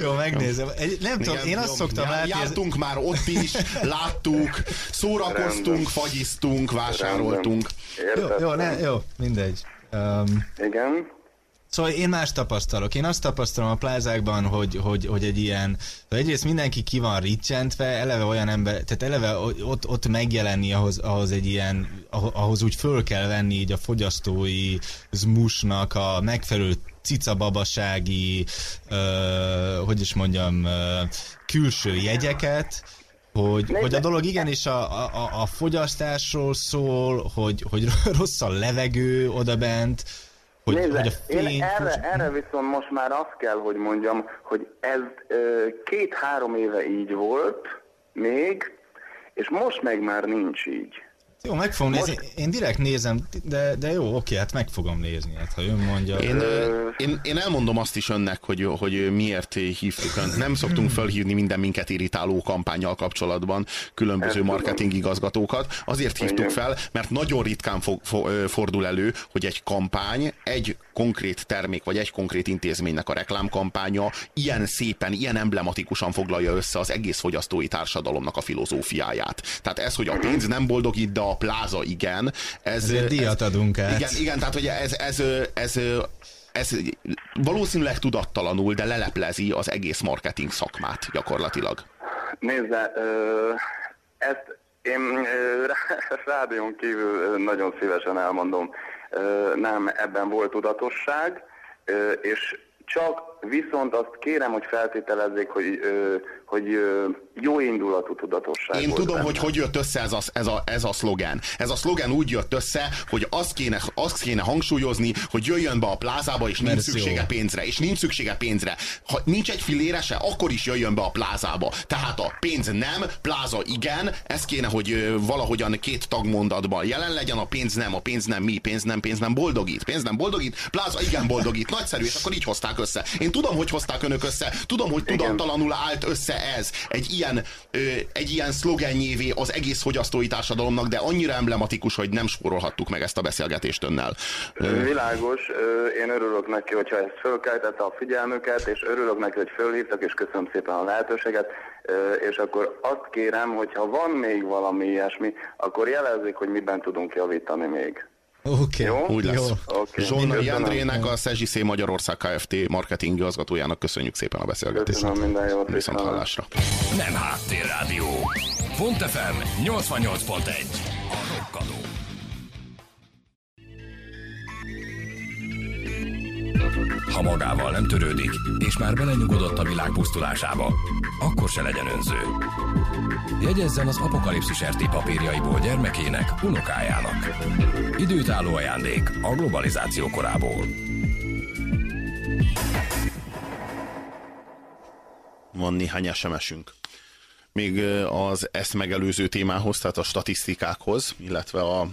Jó. Jó, megnézem. Egy, nem tudom, én azt jó, szoktam látni, ez, Jártunk már ott is, láttuk, szórakoztunk, Rendben. fagyiztunk, vásároltunk. jó, Értettem. jó, ne, jó, mindegy. Um, Igen. Szóval én más tapasztalok. Én azt tapasztalom a plázákban, hogy, hogy, hogy egy ilyen... Egyrészt mindenki ki van ricsentve, eleve olyan ember, tehát eleve ott, ott megjelenni ahhoz, ahhoz egy ilyen ahhoz úgy föl kell venni így a fogyasztói zmusnak a megfelelő cicababasági, uh, hogy is mondjam, uh, külső jegyeket, hogy, hogy a dolog igenis a, a, a fogyasztásról szól, hogy, hogy rossz a levegő odabent, hogy, Nézze, hogy a fény... én erre, erre viszont most már azt kell, hogy mondjam, hogy ez két-három éve így volt még, és most meg már nincs így. Jó, meg fogom Most... nézni. Én direkt nézem, de, de jó, oké, hát meg fogom nézni, hát ha ön mondja. Én, én, én elmondom azt is önnek, hogy, hogy miért hívtuk önt. Nem szoktunk felhívni minden minket irritáló kampányjal kapcsolatban különböző marketing igazgatókat. Azért hívtuk fel, mert nagyon ritkán fog, fordul elő, hogy egy kampány, egy konkrét termék, vagy egy konkrét intézménynek a reklámkampánya ilyen szépen, ilyen emblematikusan foglalja össze az egész fogyasztói társadalomnak a filozófiáját. Tehát ez, hogy a pénz nem boldogít, de a pláza igen. Ez, Ezért díjat ez, adunk át. Igen, igen, tehát hogy ez, ez, ez, ez ez valószínűleg tudattalanul, de leleplezi az egész marketing szakmát gyakorlatilag. Nézze, ezt én rádión kívül nagyon szívesen elmondom. Nem, ebben volt tudatosság, és csak viszont azt kérem, hogy feltételezzék, hogy, hogy jó indulatú tudatosság Én tudom, benne. hogy hogy jött össze ez a, ez, a, ez a szlogen. Ez a szlogen úgy jött össze, hogy azt kéne, azt kéne hangsúlyozni, hogy jöjjön be a plázába, és nincs szüksége jó. pénzre. És nincs szüksége pénzre. Ha nincs egy filérese, akkor is jöjjön be a plázába. Tehát a pénz nem, pláza igen, ez kéne, hogy valahogyan két tagmondatban jelen legyen, a pénz nem, a pénz nem mi, pénz nem, pénz nem boldogít, pénz nem boldogít, pláza igen boldogít, nagyszerű, és akkor így hozták össze. Én tudom, hogy hozták önök össze, tudom, hogy tudattalanul állt össze ez egy ilyen, ö, egy ilyen szlogennyévé az egész fogyasztói társadalomnak, de annyira emblematikus, hogy nem spórolhattuk meg ezt a beszélgetést önnel. Világos, én örülök neki, hogyha ez fölkeltette a figyelmüket, és örülök neki, hogy fölhívtak, és köszönöm szépen a lehetőséget, és akkor azt kérem, hogyha van még valami ilyesmi, akkor jelezzék, hogy miben tudunk javítani még. Oké, okay. úgy lesz. Okay. Zsonnai Andrének, a Szezsiszé Magyarország Kft. marketing igazgatójának köszönjük szépen a beszélgetést. Köszönöm, minden jót. Viszont hallásra. Nem háttérrádió. Pont FM 88.1. Ha magával nem törődik, és már belenyugodott a világ pusztulásába, akkor se legyen önző. Jegyezzen az apokalipszis RT papírjaiból gyermekének, unokájának. Időtálló ajándék a globalizáció korából. Van néhány SMS-ünk. Még az ezt megelőző témához, tehát a statisztikákhoz, illetve a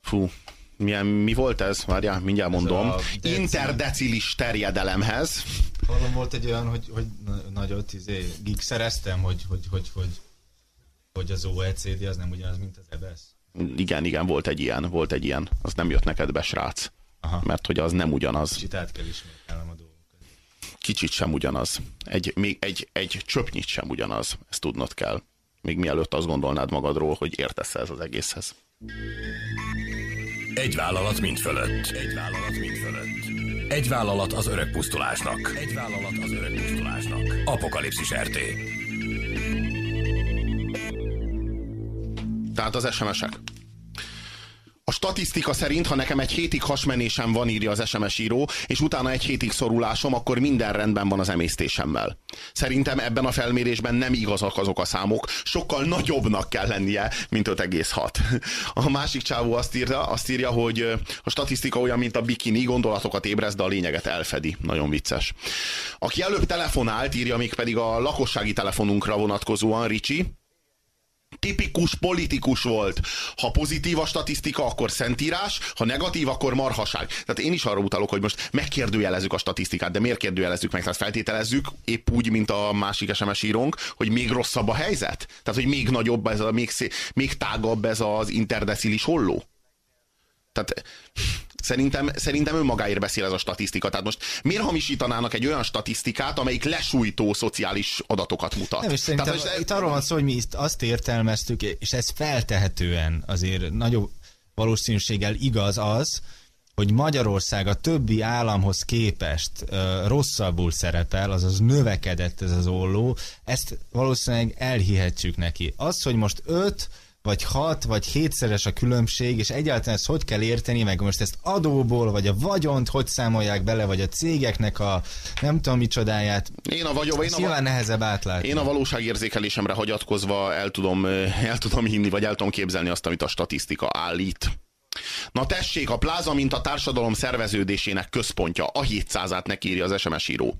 fú, milyen, mi volt ez? Várjál, mindjárt mondom. Interdecilis terjedelemhez. Hallom, volt egy olyan, hogy, hogy nagyot izé, szereztem, hogy, hogy, hogy, hogy, hogy az OECD az nem ugyanaz, mint az EBS. E igen, igen, volt egy ilyen, volt egy ilyen. Az nem jött neked be, srác. Aha. Mert hogy az nem ugyanaz. Kicsit át kell ismételnem a dolgokat. Kicsit sem ugyanaz. Egy, még egy, egy csöpnyit sem ugyanaz. Ezt tudnod kell. Még mielőtt azt gondolnád magadról, hogy értesz ez az egészhez. Egy vállalat mind fölött. Egy vállalat mind fölött. Egy vállalat az örök pusztulásnak. Egy vállalat az örök pusztulásnak. Apokalipszis RT. Tehát az SMS-ek. A statisztika szerint, ha nekem egy hétig hasmenésem van, írja az SMS író, és utána egy hétig szorulásom, akkor minden rendben van az emésztésemmel. Szerintem ebben a felmérésben nem igazak azok a számok, sokkal nagyobbnak kell lennie, mint 5,6. A másik csávó azt írja, azt írja, hogy a statisztika olyan, mint a bikini, gondolatokat ébreszt, de a lényeget elfedi. Nagyon vicces. Aki előbb telefonált, írja még pedig a lakossági telefonunkra vonatkozóan, Ricsi, tipikus politikus volt. Ha pozitív a statisztika, akkor szentírás, ha negatív, akkor marhaság. Tehát én is arra utalok, hogy most megkérdőjelezzük a statisztikát, de miért kérdőjelezzük meg? Tehát feltételezzük, épp úgy, mint a másik SMS írónk, hogy még rosszabb a helyzet? Tehát, hogy még nagyobb ez a, még, szé, még tágabb ez az interdecilis holló? Tehát Szerintem, szerintem önmagáért beszél ez a statisztika. Tehát most miért hamisítanának egy olyan statisztikát, amelyik lesújtó szociális adatokat mutat? Nem, és szerintem Tehát, most, itt arról van szó, hogy mi azt értelmeztük, és ez feltehetően azért nagyobb valószínűséggel igaz az, hogy Magyarország a többi államhoz képest uh, rosszabbul szerepel, azaz növekedett ez az olló, ezt valószínűleg elhihetjük neki. Az, hogy most öt vagy hat, vagy hétszeres a különbség, és egyáltalán ezt hogy kell érteni, meg most ezt adóból, vagy a vagyont, hogy számolják bele, vagy a cégeknek a nem tudom micsodáját. Én a vagyok, én a, Nyilván nehezebb átlátni. én a valóságérzékelésemre hagyatkozva el tudom, el tudom hinni, vagy el tudom képzelni azt, amit a statisztika állít. Na tessék, a pláza, mint a társadalom szerveződésének központja, a 700-át neki írja az SMS író.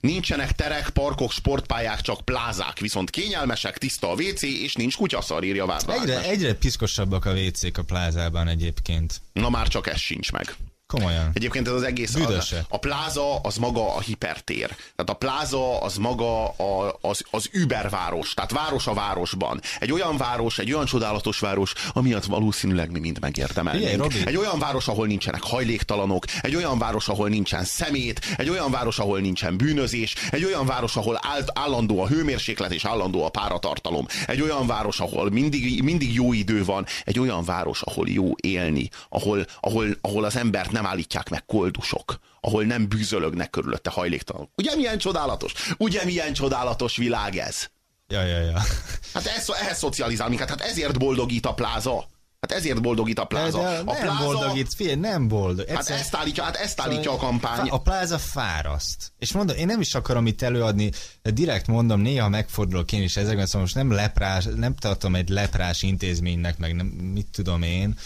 Nincsenek terek, parkok, sportpályák, csak plázák, viszont kényelmesek, tiszta a WC, és nincs kutyaszar, írja Várda Egyre, egyre piszkosabbak a WC-k a plázában egyébként. Na már csak ez sincs meg. Komolyan. Egyébként ez az egész... Büdöse. a pláza az maga a hipertér. Tehát a pláza az maga a, az, az überváros. Tehát város a városban. Egy olyan város, egy olyan csodálatos város, amiatt valószínűleg mi mind megérdemelnénk. Robi. Egy olyan város, ahol nincsenek hajléktalanok, egy olyan város, ahol nincsen szemét, egy olyan város, ahol nincsen bűnözés, egy olyan város, ahol áll, állandó a hőmérséklet és állandó a páratartalom, egy olyan város, ahol mindig, mindig jó idő van, egy olyan város, ahol jó élni, ahol, ahol, ahol az embert nem állítják meg koldusok, ahol nem bűzölögnek körülötte hajléktalanok. Ugye milyen csodálatos? Ugye milyen csodálatos világ ez? Ja, ja, ja. Hát ez, ehhez szocializál minket, hát ezért boldogít a pláza. Hát ezért boldogít a pláza. De, de a nem pláza, boldogít, figyelj, nem boldog. Hát Egyszer- ezt állítja, hát ezt állítja a kampány. A pláza fáraszt. És mondom, én nem is akarom itt előadni, direkt mondom, néha megfordulok én is ezekben, szóval most nem leprás, nem tartom egy leprás intézménynek, meg nem, mit tudom én,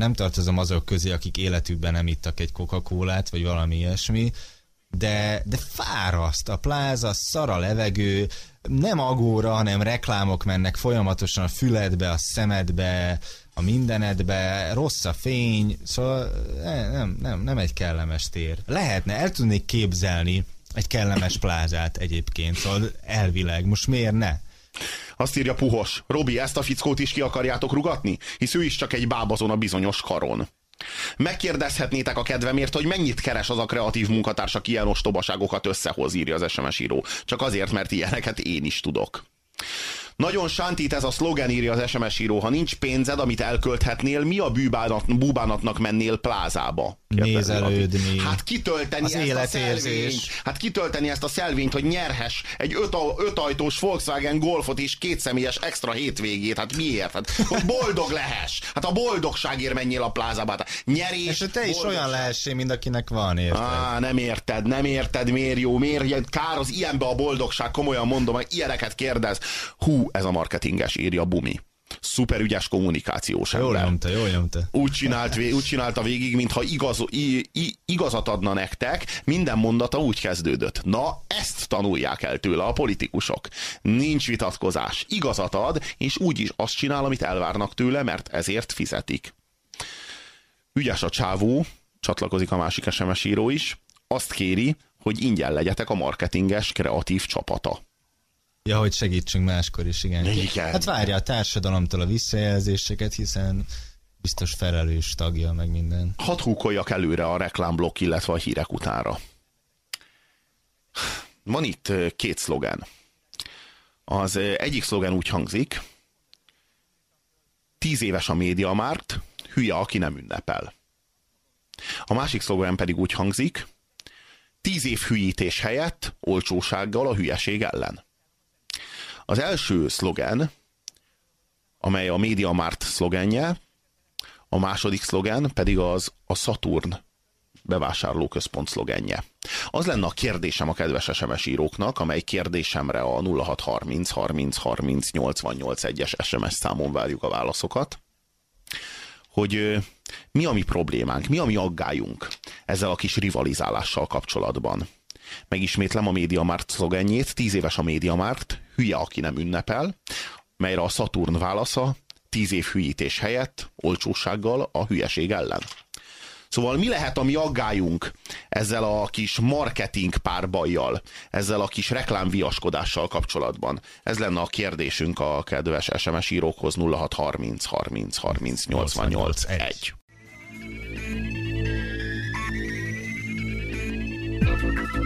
nem tartozom azok közé, akik életükben nem ittak egy Coca-Colát, vagy valami ilyesmi, de, de fáraszt a pláza, szar a levegő, nem agóra, hanem reklámok mennek folyamatosan a füledbe, a szemedbe, a mindenedbe, rossz a fény, szóval eh, nem, nem, nem egy kellemes tér. Lehetne, el tudnék képzelni egy kellemes plázát egyébként, szóval elvileg, most miért ne? Azt írja Puhos. Robi, ezt a fickót is ki akarjátok rugatni? Hisz ő is csak egy bábazon a bizonyos karon. Megkérdezhetnétek a kedvemért, hogy mennyit keres az a kreatív munkatárs, aki ilyen ostobaságokat összehoz, írja az SMS író. Csak azért, mert ilyeneket én is tudok. Nagyon sántít ez a szlogen, írja az SMS író. Ha nincs pénzed, amit elkölthetnél, mi a bűbánat, búbánatnak mennél plázába? Nézelődni. Hát kitölteni Az ezt életérzés. a szelvényt. Hát kitölteni ezt a szelvényt, hogy nyerhess egy öt, ötajtós Volkswagen Golfot és kétszemélyes extra hétvégét. Hát miért? Hát, hogy boldog lehess. Hát a boldogságért menjél a plázába. Hát nyerés, És te is boldogság. olyan lehessél, mint akinek van, érted? Á, nem érted, nem érted, miért jó, miért kár az ilyenbe a boldogság, komolyan mondom, hogy ilyeneket kérdez. Hú, ez a marketinges, írja Bumi. Szuper ügyes kommunikációs Jól ember. nyomta, jól nyomta. Úgy, csinált, úgy csinálta végig, mintha igaz, i, i, igazat adna nektek, minden mondata úgy kezdődött. Na, ezt tanulják el tőle a politikusok. Nincs vitatkozás. Igazat ad, és úgy is azt csinál, amit elvárnak tőle, mert ezért fizetik. Ügyes a csávó, csatlakozik a másik SMS író is, azt kéri, hogy ingyen legyetek a marketinges kreatív csapata. Ja, hogy segítsünk máskor is, igen. Igen. Hát várja a társadalomtól a visszajelzéseket, hiszen biztos felelős tagja, meg minden. Hadd húkoljak előre a reklámblokk, illetve a hírek utára. Van itt két szlogen. Az egyik szlogen úgy hangzik, tíz éves a médiamárt, hülye, aki nem ünnepel. A másik szlogen pedig úgy hangzik, tíz év hülyítés helyett olcsósággal a hülyeség ellen. Az első szlogen, amely a MediaMart szlogenje, a második szlogen pedig az a Saturn bevásárlóközpont szlogenje. Az lenne a kérdésem a kedves SMS íróknak, amely kérdésemre a 0630 30 30 88 1-es SMS számon várjuk a válaszokat, hogy mi a mi problémánk, mi a mi aggályunk ezzel a kis rivalizálással kapcsolatban. Megismétlem a MediaMart szlogenjét, 10 éves a MediaMart, hülye, aki nem ünnepel, melyre a Saturn válasza 10 év hülyítés helyett olcsósággal a hülyeség ellen. Szóval mi lehet a mi aggályunk ezzel a kis marketing párbajjal, ezzel a kis reklámviaskodással kapcsolatban? Ez lenne a kérdésünk a kedves SMS írókhoz 0630 30 30 88 1.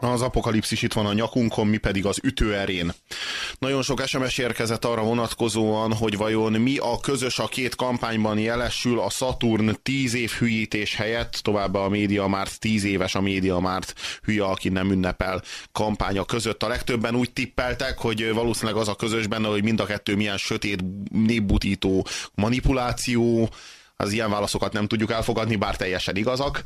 Na, az apokalipszis itt van a nyakunkon, mi pedig az ütőerén. Nagyon sok SMS érkezett arra vonatkozóan, hogy vajon mi a közös a két kampányban jelesül a Saturn 10 év hülyítés helyett, továbbá a média már 10 éves a média már hülye, aki nem ünnepel kampánya között. A legtöbben úgy tippeltek, hogy valószínűleg az a közös benne, hogy mind a kettő milyen sötét, népbutító manipuláció, az ilyen válaszokat nem tudjuk elfogadni, bár teljesen igazak.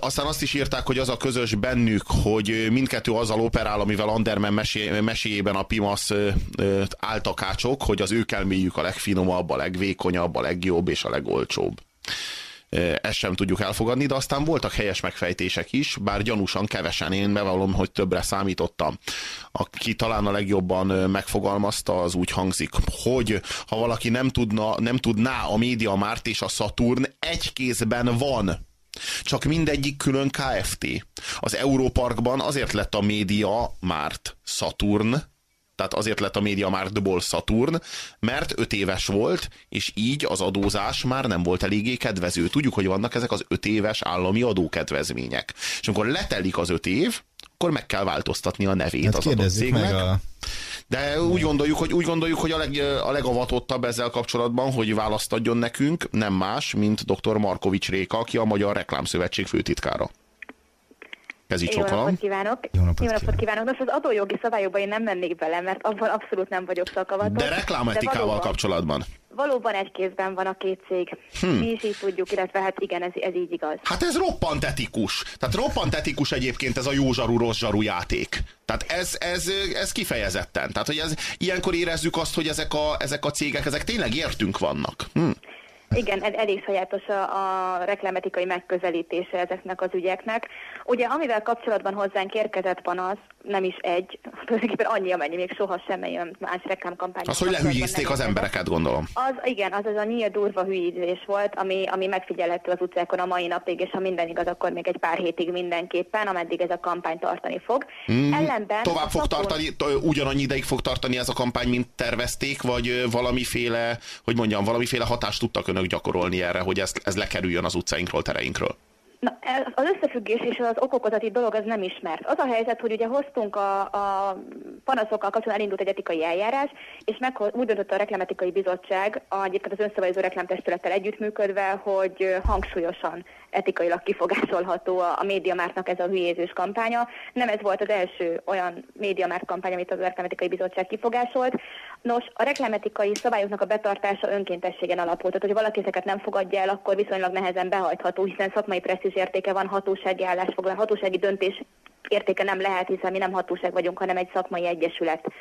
Aztán azt is írták, hogy az a közös bennük, hogy mindkettő azzal operál, amivel Anderman mesé, meséjében a Pimasz áltakácsok, hogy az ő kelméjük a legfinomabb, a legvékonyabb, a legjobb és a legolcsóbb ezt sem tudjuk elfogadni, de aztán voltak helyes megfejtések is, bár gyanúsan kevesen, én bevallom, hogy többre számítottam. Aki talán a legjobban megfogalmazta, az úgy hangzik, hogy ha valaki nem, tudna, nem tudná a Média Márt és a Saturn egy kézben van, csak mindegyik külön KFT. Az Európarkban azért lett a Média Márt Saturn, tehát azért lett a média már Ball Saturn, mert öt éves volt, és így az adózás már nem volt eléggé kedvező. Tudjuk, hogy vannak ezek az öt éves állami adókedvezmények. És amikor letelik az öt év, akkor meg kell változtatni a nevét hát az adott cégnek. Meg a... De úgy gondoljuk, hogy, úgy gondoljuk, hogy a, leg, a legavatottabb ezzel kapcsolatban, hogy választ adjon nekünk, nem más, mint dr. Markovics Réka, aki a Magyar Reklámszövetség főtitkára. Kezi Jó napot kívánok! Jó napot, Jó napot kívánok! Nos, az adójogi szabályokban én nem mennék bele, mert abban abszolút nem vagyok szakavatos. De reklámetikával de valóban, kapcsolatban? Valóban egy kézben van a két cég. Hmm. Mi is így tudjuk, illetve hát igen, ez, ez így igaz. Hát ez roppant etikus. Tehát roppant etikus egyébként ez a jó zsarú, rossz zsarú játék. Tehát ez, ez, ez kifejezetten. Tehát, hogy ez, ilyenkor érezzük azt, hogy ezek a, ezek a cégek, ezek tényleg értünk vannak. Hmm. Igen, elég sajátos a, a reklámetikai megközelítése ezeknek az ügyeknek. Ugye, amivel kapcsolatban hozzánk érkezett panasz, nem is egy, tulajdonképpen annyi, amennyi még soha sem jön más reklámkampány. Az, hogy lehülyézték az embereket, gondolom. Az, igen, az az a nyílt durva hülyízés volt, ami, ami megfigyelhető az utcákon a mai napig, és ha minden igaz, akkor még egy pár hétig mindenképpen, ameddig ez a kampány tartani fog. Mm, Ellenben tovább fog szakon... tartani, ugyanannyi ideig fog tartani ez a kampány, mint tervezték, vagy valamiféle, hogy mondjam, valamiféle hatást tudtak önök gyakorolni erre, hogy ez, ez lekerüljön az utcainkról, tereinkről? Na, az összefüggés és az okokozati dolog az nem ismert. Az a helyzet, hogy ugye hoztunk a, a panaszokkal kapcsolatban elindult egy etikai eljárás, és meg, úgy döntött a reklámetikai bizottság, a, egyébként az önszabályozó reklámtestülettel együttműködve, hogy hangsúlyosan etikailag kifogásolható a, a médiamártnak ez a hülyézős kampánya. Nem ez volt az első olyan médiamárt kampány, amit az reklámetikai bizottság kifogásolt. Nos, a reklámetikai szabályoknak a betartása önkéntességen alapul. Tehát, hogy valaki ezeket nem fogadja el, akkor viszonylag nehezen behajtható, hiszen szakmai presztízs értéke van, hatósági állásfoglalás, hatósági döntés értéke nem lehet, hiszen mi nem hatóság vagyunk, hanem egy szakmai egyesület.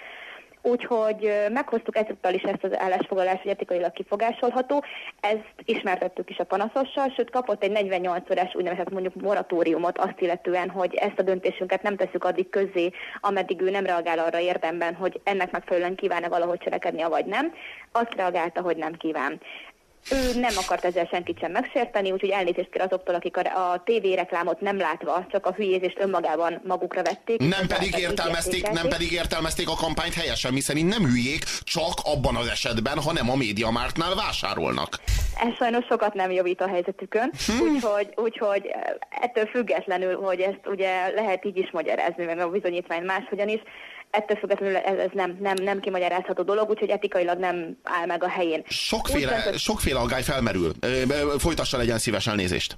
Úgyhogy meghoztuk ezúttal is ezt az állásfoglalást, hogy etikailag kifogásolható. Ezt ismertettük is a panaszossal, sőt kapott egy 48 órás úgynevezett mondjuk moratóriumot azt illetően, hogy ezt a döntésünket nem tesszük addig közzé, ameddig ő nem reagál arra érdemben, hogy ennek megfelelően kíván-e valahogy cselekedni, vagy nem. Azt reagálta, hogy nem kíván. Ő nem akart ezzel senkit sem megsérteni, úgyhogy elnézést kér azoktól, akik a, a TV reklámot nem látva, csak a hülyézést önmagában magukra vették. Nem pedig, értelmezték, nem pedig értelmezték a kampányt helyesen, hiszen nem hülyék, csak abban az esetben, ha nem a médiamártnál vásárolnak. Ez sajnos sokat nem javít a helyzetükön, hm. úgyhogy, úgyhogy ettől függetlenül, hogy ezt ugye lehet így is magyarázni, meg a bizonyítvány máshogyan is, ettől függetlenül ez, ez nem, nem, nem kimagyarázható dolog, úgyhogy etikailag nem áll meg a helyén. Sokféle, Úgy, sokféle aggály felmerül. Folytassa legyen szíves elnézést.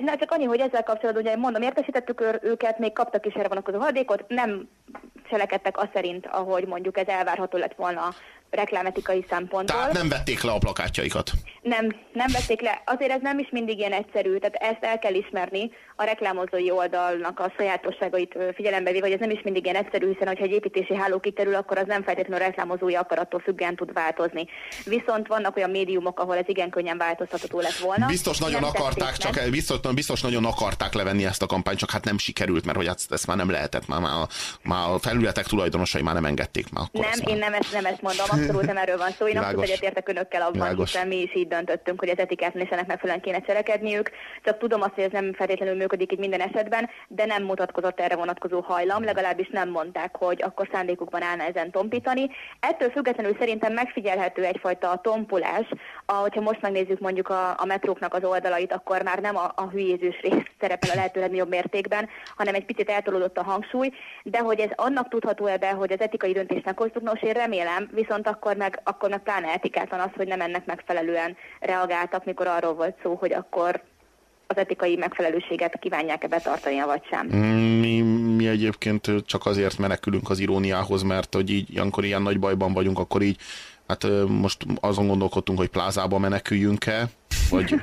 Na, csak annyi, hogy ezzel kapcsolatban, ugye mondom, értesítettük őket, még kaptak is erre vonatkozó hadékot, nem cselekedtek azt szerint, ahogy mondjuk ez elvárható lett volna reklámetikai szempontból. Tehát nem vették le a plakátjaikat? Nem, nem vették le. Azért ez nem is mindig ilyen egyszerű, tehát ezt el kell ismerni a reklámozói oldalnak a sajátosságait figyelembe véve, hogy ez nem is mindig ilyen egyszerű, hiszen hogyha egy építési háló kikerül, akkor az nem feltétlenül a reklámozói akarattól függően tud változni. Viszont vannak olyan médiumok, ahol ez igen könnyen változtatható lett volna. Biztos nagyon nem akarták, csak biztos, biztos nagyon akarták levenni ezt a kampányt, csak hát nem sikerült, mert hogy ezt, ezt már nem lehetett, már, már, már a felületek tulajdonosai már nem engedték már. Akkor nem, én nem ezt, nem ezt mondom abszolút nem erről van szó. Én abszolút egyetértek önökkel abban, Világos. hiszen mi is így döntöttünk, hogy az etikátlan és ennek megfelelően kéne cselekedniük. Csak tudom azt, hogy ez nem feltétlenül működik így minden esetben, de nem mutatkozott erre vonatkozó hajlam, legalábbis nem mondták, hogy akkor szándékukban állna ezen tompítani. Ettől függetlenül szerintem megfigyelhető egyfajta tompulás, ahogyha most megnézzük mondjuk a, a metróknak az oldalait, akkor már nem a, a hülyézős rész szerepel a lehető legnagyobb mértékben, hanem egy picit eltolódott a hangsúly, de hogy ez annak tudható be, hogy az etikai döntésnek hoztuk, nos én remélem, viszont akkor meg, akkor meg pláne etikátlan az, hogy nem ennek megfelelően reagáltak, mikor arról volt szó, hogy akkor az etikai megfelelőséget kívánják-e betartani, vagy sem. Mi, mi egyébként csak azért menekülünk az iróniához, mert hogy így, ilyenkor ilyen nagy bajban vagyunk, akkor így Hát most azon gondolkodtunk, hogy plázába meneküljünk-e, vagy,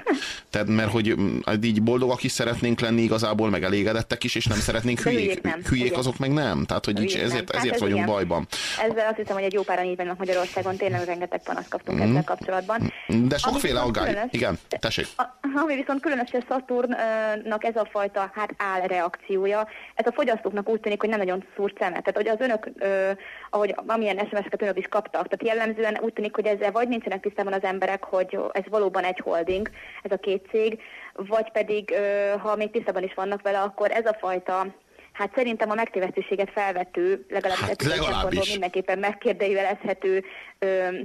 tehát, mert hogy mm, hát így boldogak is szeretnénk lenni igazából, meg elégedettek is, és nem szeretnénk hülyék. nem, hülyék azok meg nem. Tehát, hogy így ezért. Hát ezért ez vagyunk igen. bajban. Ezzel azt hiszem, hogy egy jó páran így vannak Magyarországon, tényleg rengeteg panaszt kaptunk ezzel kapcsolatban. De sokféle aggály. különös- Igen, tessék. Ami viszont különös, hogy a Saturnnak ez a fajta hát álreakciója, ez a fogyasztóknak úgy tűnik, hogy nem nagyon szúrt szemet. Tehát, hogy az önök, ö, ahogy amilyen SMS-eket önök is kaptak, tehát jellemzően úgy tűnik, hogy ezzel vagy nincsenek tisztában az emberek, hogy ez valóban egy holding, ez a két cég, vagy pedig, ha még tisztában is vannak vele, akkor ez a fajta Hát szerintem a megtévesztőséget felvető, legalábbis Hát legalábbis. mindenképpen megkérdőjelezhető,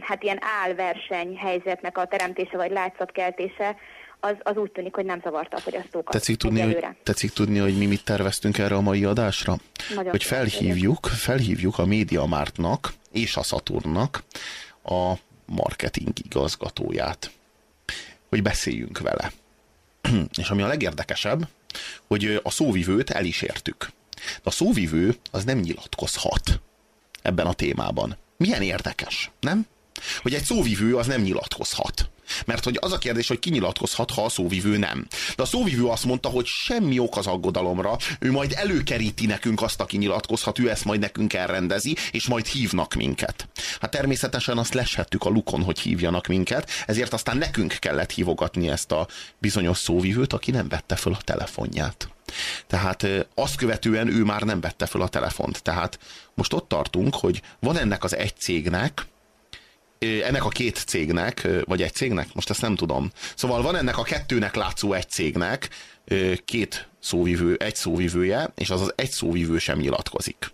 hát ilyen álverseny helyzetnek a teremtése vagy látszatkeltése, az, az úgy tűnik, hogy nem zavarta a fogyasztókat. Tetszik tudni, hogy, tetszik tudni, hogy mi mit terveztünk erre a mai adásra? Nagyon hogy felhívjuk, felhívjuk a Médiamártnak és a Saturnnak a marketing igazgatóját, hogy beszéljünk vele. és ami a legérdekesebb, hogy a szóvivőt el is értük. De a szóvivő az nem nyilatkozhat ebben a témában. Milyen érdekes, nem? Hogy egy szóvivő az nem nyilatkozhat. Mert hogy az a kérdés, hogy ki nyilatkozhat, ha a szóvivő nem. De a szóvivő azt mondta, hogy semmi ok az aggodalomra, ő majd előkeríti nekünk azt, aki nyilatkozhat, ő ezt majd nekünk elrendezi, és majd hívnak minket. Hát természetesen azt leshettük a lukon, hogy hívjanak minket, ezért aztán nekünk kellett hívogatni ezt a bizonyos szóvivőt, aki nem vette föl a telefonját. Tehát azt követően ő már nem vette föl a telefont. Tehát most ott tartunk, hogy van ennek az egy cégnek, ennek a két cégnek, vagy egy cégnek, most ezt nem tudom. Szóval van ennek a kettőnek látszó egy cégnek két szóvivő, egy szóvivője, és az az egy szóvivő sem nyilatkozik.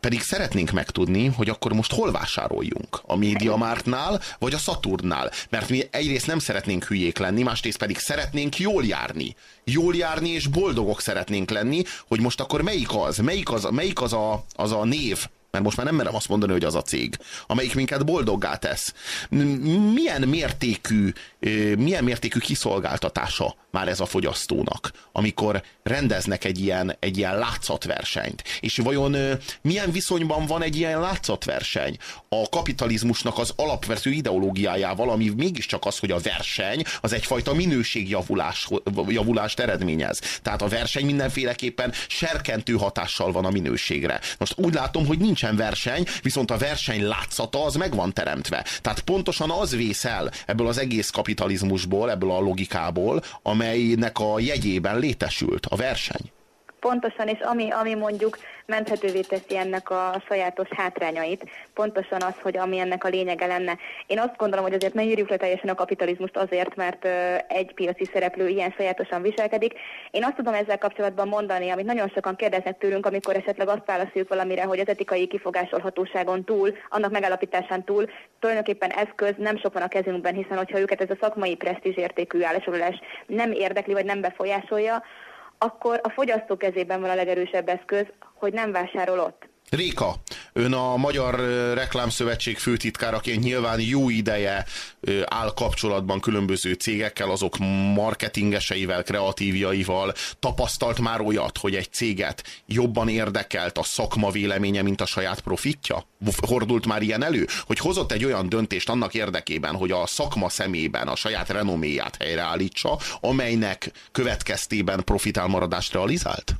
Pedig szeretnénk megtudni, hogy akkor most hol vásároljunk. A Mediamarktnál, vagy a Saturnnál. Mert mi egyrészt nem szeretnénk hülyék lenni, másrészt pedig szeretnénk jól járni. Jól járni és boldogok szeretnénk lenni, hogy most akkor melyik az, melyik az, melyik az, a, az a név, mert most már nem merem azt mondani, hogy az a cég, amelyik minket boldoggá tesz. Milyen mértékű, milyen mértékű kiszolgáltatása már ez a fogyasztónak, amikor rendeznek egy ilyen, egy ilyen látszatversenyt. És vajon milyen viszonyban van egy ilyen látszatverseny a kapitalizmusnak az alapvető ideológiájával, ami mégiscsak az, hogy a verseny az egyfajta minőségjavulás, javulást eredményez. Tehát a verseny mindenféleképpen serkentő hatással van a minőségre. Most úgy látom, hogy nincsen verseny, viszont a verseny látszata az meg van teremtve. Tehát pontosan az vész el ebből az egész kapitalizmusból, ebből a logikából, amelynek a jegyében létesült a verseny. Pontosan, és ami, ami mondjuk menthetővé teszi ennek a sajátos hátrányait, pontosan az, hogy ami ennek a lényege lenne. Én azt gondolom, hogy azért ne írjuk le teljesen a kapitalizmust azért, mert egy piaci szereplő ilyen sajátosan viselkedik. Én azt tudom ezzel kapcsolatban mondani, amit nagyon sokan kérdeznek tőlünk, amikor esetleg azt válaszoljuk valamire, hogy az etikai kifogásolhatóságon túl, annak megállapításán túl, tulajdonképpen eszköz nem sok van a kezünkben, hiszen hogyha őket ez a szakmai presztízsértékű állásolás nem érdekli vagy nem befolyásolja, akkor a fogyasztó kezében van a legerősebb eszköz, hogy nem vásárol ott. Réka, ön a Magyar Reklámszövetség főtitkáraként nyilván jó ideje áll kapcsolatban különböző cégekkel, azok marketingeseivel, kreatívjaival. Tapasztalt már olyat, hogy egy céget jobban érdekelt a szakma véleménye, mint a saját profitja? Hordult már ilyen elő? Hogy hozott egy olyan döntést annak érdekében, hogy a szakma szemében a saját renoméját helyreállítsa, amelynek következtében profitálmaradást realizált?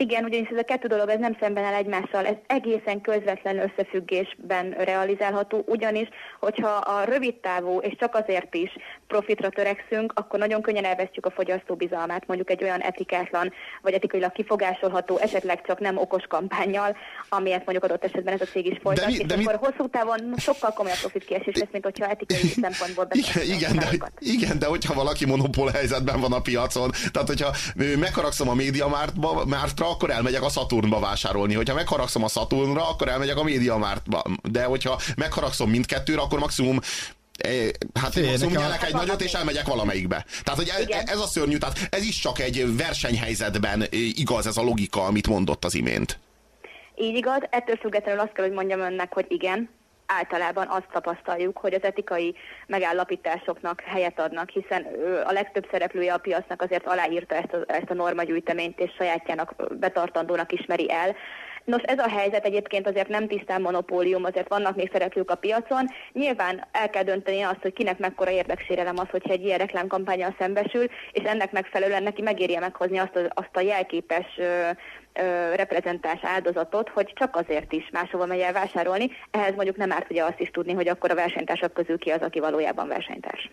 Igen, ugyanis ez a kettő dolog ez nem szemben áll egymással, ez egészen közvetlen összefüggésben realizálható, ugyanis, hogyha a rövid távú és csak azért is profitra törekszünk, akkor nagyon könnyen elvesztjük a fogyasztó bizalmát, mondjuk egy olyan etikátlan vagy etikailag kifogásolható, esetleg csak nem okos kampányjal, amilyet mondjuk adott esetben ez a cég is folytat, de mi, de és mi... akkor hosszú távon sokkal komolyabb profit kiesés lesz, mint hogyha etikai szempontból igen, igen, de, igen, de hogyha valaki monopól helyzetben van a piacon, tehát hogyha megharagszom a média mártra, akkor elmegyek a Saturnba vásárolni. Hogyha megharagszom a Saturnra, akkor elmegyek a MediaMarktba. De hogyha megharagszom mindkettőre, akkor maximum Hát nyelek egy nagyot, és elmegyek valamelyikbe. Tehát, hogy ez, ez a szörnyű, tehát ez is csak egy versenyhelyzetben igaz ez a logika, amit mondott az imént. Így igaz, ettől függetlenül azt kell, hogy mondjam önnek, hogy igen, általában azt tapasztaljuk, hogy az etikai megállapításoknak helyet adnak, hiszen a legtöbb szereplője a piacnak azért aláírta ezt a, ezt a normagyűjteményt, és sajátjának betartandónak ismeri el. Nos, ez a helyzet egyébként azért nem tisztán monopólium, azért vannak még szereplők a piacon. Nyilván el kell dönteni azt, hogy kinek mekkora érdeksérelem az, hogyha egy ilyen reklámkampányal szembesül, és ennek megfelelően neki megérje meghozni azt a, azt a jelképes reprezentás áldozatot, hogy csak azért is máshova megy el vásárolni. Ehhez mondjuk nem árt ugye azt is tudni, hogy akkor a versenytársak közül ki az, aki valójában versenytárs.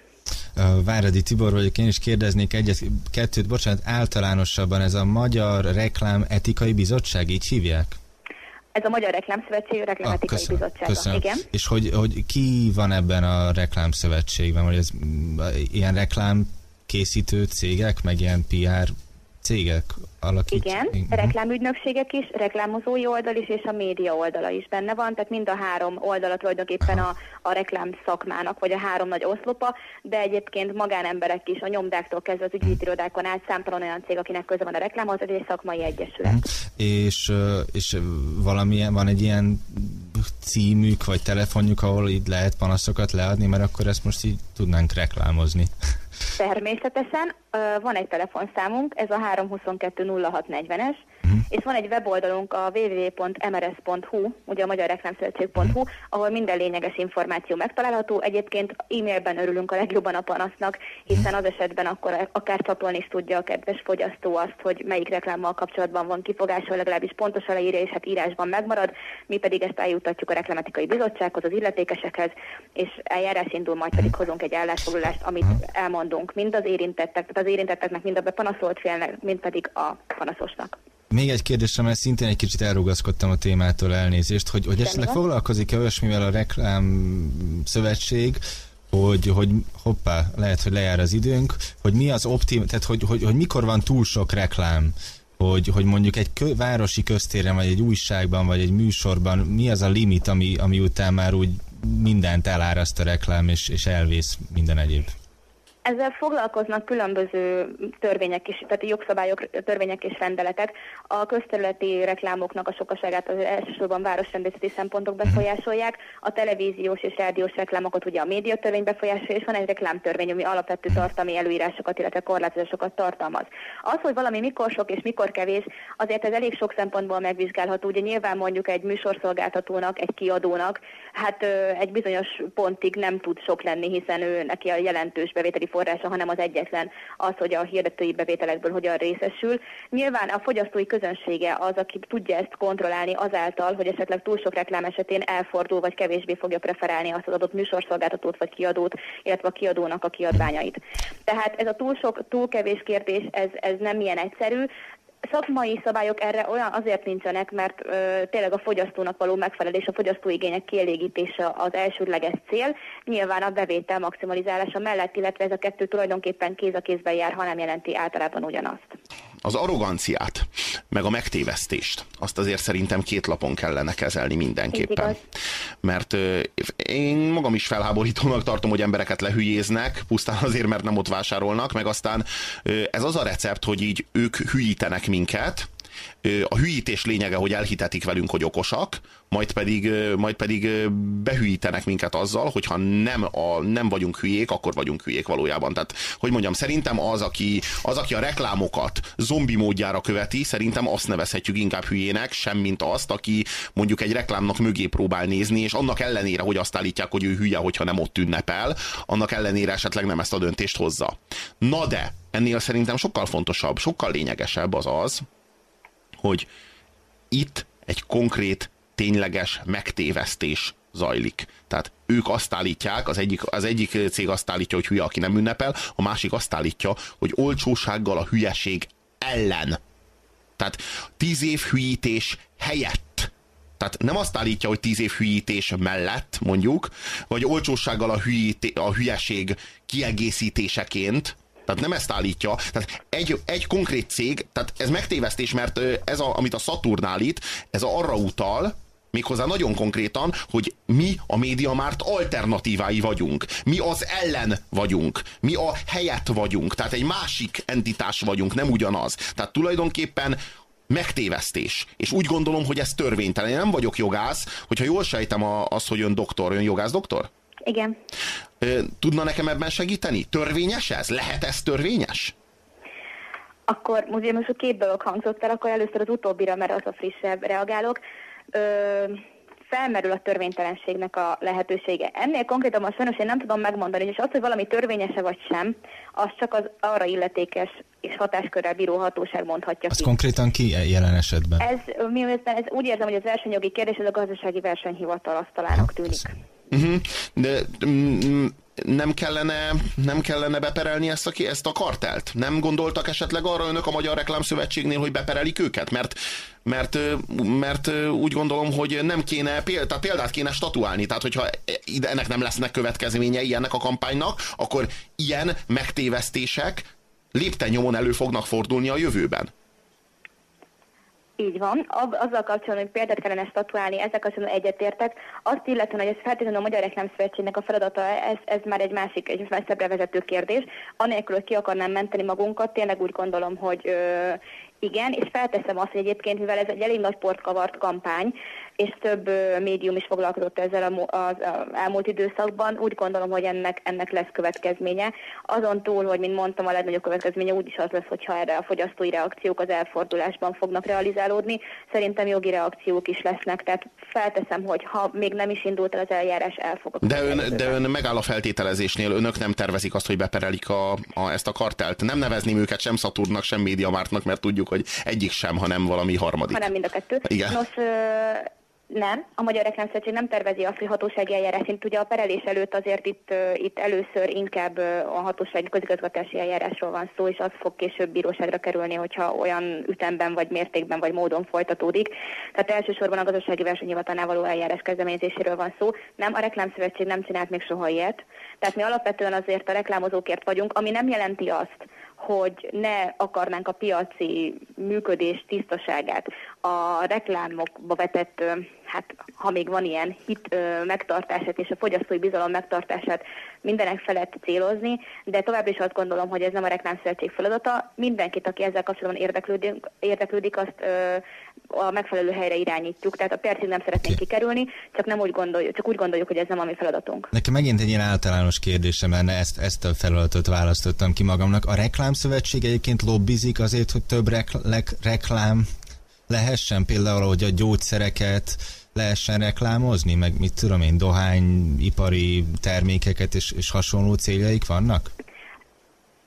Váradi Tibor vagyok, én is kérdeznék egyet, kettőt, bocsánat, általánosabban ez a Magyar Reklám Etikai Bizottság, így hívják? Ez a Magyar Reklámszövetség Reklámetikai ah, Bizottsága. Köszönöm. Igen. És hogy, hogy ki van ebben a reklámszövetségben? Vagy ez ilyen reklám készítő cégek, meg ilyen PR cégek alakít. Igen, uh-huh. reklámügynökségek is, reklámozói oldal is, és a média oldala is benne van, tehát mind a három oldala tulajdonképpen a, a reklám szakmának, vagy a három nagy oszlopa, de egyébként magánemberek is, a nyomdáktól kezdve az ügyvédirodákon át számtalan olyan cég, akinek köze van a reklámhoz, ez egy szakmai egyesület. Uh-huh. És, és valamilyen, van egy ilyen címük, vagy telefonjuk, ahol így lehet panaszokat leadni, mert akkor ezt most így tudnánk reklámozni. Természetesen van egy telefonszámunk, ez a 322 0640-es, uh-huh. és van egy weboldalunk a www.mrs.hu, ugye a Magyar Reklámszövetség.hu, uh-huh. ahol minden lényeges információ megtalálható. Egyébként e-mailben örülünk a legjobban a panasznak, hiszen az esetben akkor akár csatolni is tudja a kedves fogyasztó azt, hogy melyik reklámmal kapcsolatban van kifogása, legalábbis pontosan leírja, és hát írásban megmarad. Mi pedig ezt eljutatjuk a reklamatikai bizottsághoz, az illetékesekhez, és eljárás indul, majd pedig hozunk egy állásfoglalást, amit elmondunk mind az érintettek, tehát az érintetteknek, mind a bepanaszolt félnek, mind pedig a panaszosnak. Még egy kérdésem, mert szintén egy kicsit elrugaszkodtam a témától elnézést, hogy, hogy esetleg foglalkozik-e olyasmivel a reklám szövetség, hogy, hogy hoppá, lehet, hogy lejár az időnk, hogy mi az optim, tehát hogy, hogy, hogy mikor van túl sok reklám, hogy, hogy mondjuk egy kö, városi köztéren, vagy egy újságban, vagy egy műsorban mi az a limit, ami, ami után már úgy mindent eláraszt a reklám, és, és elvész minden egyéb. Ezzel foglalkoznak különböző törvények is, tehát jogszabályok, törvények és rendeletek. A közterületi reklámoknak a sokaságát az elsősorban városrendészeti szempontok befolyásolják, a televíziós és rádiós reklámokat ugye a médiatörvény befolyásolja, és van egy reklámtörvény, ami alapvető tartalmi előírásokat, illetve korlátozásokat tartalmaz. Az, hogy valami mikor sok és mikor kevés, azért ez elég sok szempontból megvizsgálható. Ugye nyilván mondjuk egy műsorszolgáltatónak, egy kiadónak, hát egy bizonyos pontig nem tud sok lenni, hiszen ő neki a jelentős bevételi forrása, hanem az egyetlen az, hogy a hirdetői bevételekből hogyan részesül. Nyilván a fogyasztói közönsége az, aki tudja ezt kontrollálni azáltal, hogy esetleg túl sok reklám esetén elfordul, vagy kevésbé fogja preferálni azt az adott műsorszolgáltatót vagy kiadót, illetve a kiadónak a kiadványait. Tehát ez a túl sok, túl kevés kérdés, ez, ez nem ilyen egyszerű szakmai szabályok erre olyan azért nincsenek, mert ö, tényleg a fogyasztónak való megfelelés, a fogyasztóigények kielégítése az elsődleges cél. Nyilván a bevétel maximalizálása mellett, illetve ez a kettő tulajdonképpen kéz a kézben jár, ha nem jelenti általában ugyanazt az arroganciát, meg a megtévesztést, azt azért szerintem két lapon kellene kezelni mindenképpen. Mert ö, én magam is felháborítónak tartom, hogy embereket lehülyéznek, pusztán azért, mert nem ott vásárolnak, meg aztán ö, ez az a recept, hogy így ők hülyítenek minket, a hülyítés lényege, hogy elhitetik velünk, hogy okosak, majd pedig, majd pedig behűítenek minket azzal, hogyha nem, a, nem vagyunk hülyék, akkor vagyunk hülyék valójában. Tehát, hogy mondjam, szerintem az, aki, az, aki a reklámokat zombi módjára követi, szerintem azt nevezhetjük inkább hülyének, semmint azt, aki mondjuk egy reklámnak mögé próbál nézni, és annak ellenére, hogy azt állítják, hogy ő hülye, hogyha nem ott ünnepel, annak ellenére esetleg nem ezt a döntést hozza. Na de, ennél szerintem sokkal fontosabb, sokkal lényegesebb az az, hogy itt egy konkrét, tényleges megtévesztés zajlik. Tehát ők azt állítják, az egyik, az egyik cég azt állítja, hogy hülye, aki nem ünnepel, a másik azt állítja, hogy olcsósággal a hülyeség ellen. Tehát tíz év hülyítés helyett. Tehát nem azt állítja, hogy tíz év hülyítés mellett, mondjuk, vagy olcsósággal a, hülyíté, a hülyeség kiegészítéseként, tehát nem ezt állítja. Tehát egy, egy konkrét cég, tehát ez megtévesztés, mert ez, a, amit a Saturn állít, ez arra utal, méghozzá nagyon konkrétan, hogy mi a médiamárt alternatívái vagyunk. Mi az ellen vagyunk. Mi a helyet vagyunk. Tehát egy másik entitás vagyunk, nem ugyanaz. Tehát tulajdonképpen megtévesztés. És úgy gondolom, hogy ez törvénytelen. Én nem vagyok jogász, hogyha jól sejtem a, azt, hogy ön doktor, ön jogász doktor? Igen. Tudna nekem ebben segíteni? Törvényes ez? Lehet ez törvényes? Akkor ugye most a két dolog hangzott el, akkor először az utóbbira, mert az a frissebb reagálok. Ö, felmerül a törvénytelenségnek a lehetősége. Ennél konkrétan sajnos én nem tudom megmondani, és az, hogy valami törvényese vagy sem, az csak az arra illetékes és hatáskörrel bíró hatóság mondhatja Az ki. konkrétan ki jelen esetben? Ez, mi, ez úgy érzem, hogy az versenyjogi kérdés, ez a gazdasági versenyhivatal asztalának tűnik. Uh-huh. De mm, nem kellene, nem kellene beperelni ezt a, ezt a kartelt? Nem gondoltak esetleg arra önök a Magyar Reklámszövetségnél, hogy beperelik őket? Mert, mert, mert úgy gondolom, hogy nem kéne, tehát példát kéne statuálni. Tehát, hogyha ennek nem lesznek következményei ennek a kampánynak, akkor ilyen megtévesztések lépten nyomon elő fognak fordulni a jövőben. Így van. Azzal kapcsolatban, hogy példát kellene statuálni, ezek kapcsolatban egyetértek. Azt illetően, hogy ez feltétlenül a Magyar Reklámszövetségnek a feladata, ez, ez már egy másik, egy messzebbre vezető kérdés. Anélkül, hogy ki akarnám menteni magunkat, tényleg úgy gondolom, hogy ö, igen, és felteszem azt, hogy egyébként, mivel ez egy elég nagy portkavart kampány, és több médium is foglalkozott ezzel az elmúlt időszakban, úgy gondolom, hogy ennek, ennek lesz következménye. Azon túl, hogy, mint mondtam, a legnagyobb következménye úgyis az lesz, hogyha erre a fogyasztói reakciók az elfordulásban fognak realizálódni. Szerintem jogi reakciók is lesznek, tehát felteszem, hogy ha még nem is indult el az eljárás, el fogok. De ön, de ön megáll a feltételezésnél, önök nem tervezik azt, hogy beperelik a, a, ezt a kartelt. Nem nevezném őket sem Saturnnak, sem Médiamártnak, mert tudjuk, hogy egyik sem, hanem valami harmadik. Hanem mind a kettő. Igen. Nos, nem, a Magyar Reklámszövetség nem tervezi azt, hogy hatósági eljárás. Én ugye a perelés előtt azért itt, itt először inkább a hatósági közigazgatási eljárásról van szó, és az fog később bíróságra kerülni, hogyha olyan ütemben, vagy mértékben, vagy módon folytatódik. Tehát elsősorban a gazdasági versenyhivatalnál való eljárás kezdeményezéséről van szó. Nem, a Reklámszövetség nem csinált még soha ilyet. Tehát mi alapvetően azért a reklámozókért vagyunk, ami nem jelenti azt, hogy ne akarnánk a piaci működés tisztaságát, a reklámokba vetett, hát ha még van ilyen hit megtartását és a fogyasztói bizalom megtartását mindenek felett célozni, de továbbra is azt gondolom, hogy ez nem a reklámszövetség feladata. Mindenkit, aki ezzel kapcsolatban érdeklődik, érdeklődik azt a megfelelő helyre irányítjuk. Tehát a percig nem szeretnénk kikerülni, csak nem úgy gondoljuk, csak úgy gondoljuk, hogy ez nem a mi feladatunk. Nekem megint egy ilyen általános kérdésem lenne, ezt, ezt a feladatot választottam ki magamnak. A reklámszövetség egyébként lobbizik azért, hogy több rekl- reklám lehessen, például, hogy a gyógyszereket lehessen reklámozni, meg mit tudom én, dohányipari termékeket és, és hasonló céljaik vannak?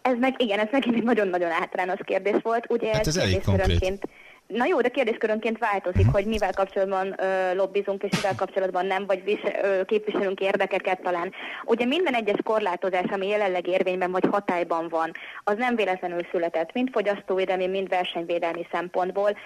Ez meg, igen, ez megint egy nagyon-nagyon általános kérdés volt. Ugye hát ez elég konkrét. Na jó, de kérdéskörönként változik, hogy mivel kapcsolatban ö, lobbizunk, és mivel kapcsolatban nem, vagy vise, ö, képviselünk érdekeket talán. Ugye minden egyes korlátozás, ami jelenleg érvényben vagy hatályban van, az nem véletlenül született, mind fogyasztóvédelmi, mind versenyvédelmi szempontból.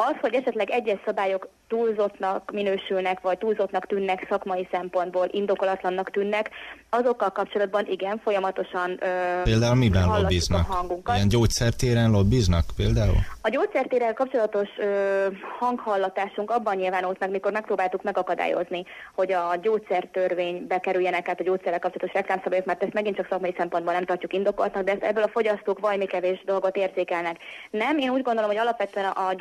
Az, hogy esetleg egyes szabályok túlzottnak minősülnek, vagy túlzottnak tűnnek szakmai szempontból, indokolatlannak tűnnek, azokkal kapcsolatban igen, folyamatosan ö, Például miben lobbiznak? A hangunkat. Ilyen gyógyszertéren lobbiznak például? A gyógyszertéren kapcsolatos ö, hanghallatásunk abban nyilvánult meg, mikor megpróbáltuk megakadályozni, hogy a gyógyszertörvény bekerüljenek át a gyógyszerrel kapcsolatos reklámszabályok, mert ezt megint csak szakmai szempontból nem tartjuk indokoltnak, de ezt ebből a fogyasztók valami kevés dolgot érzékelnek. Nem, én úgy gondolom, hogy alapvetően a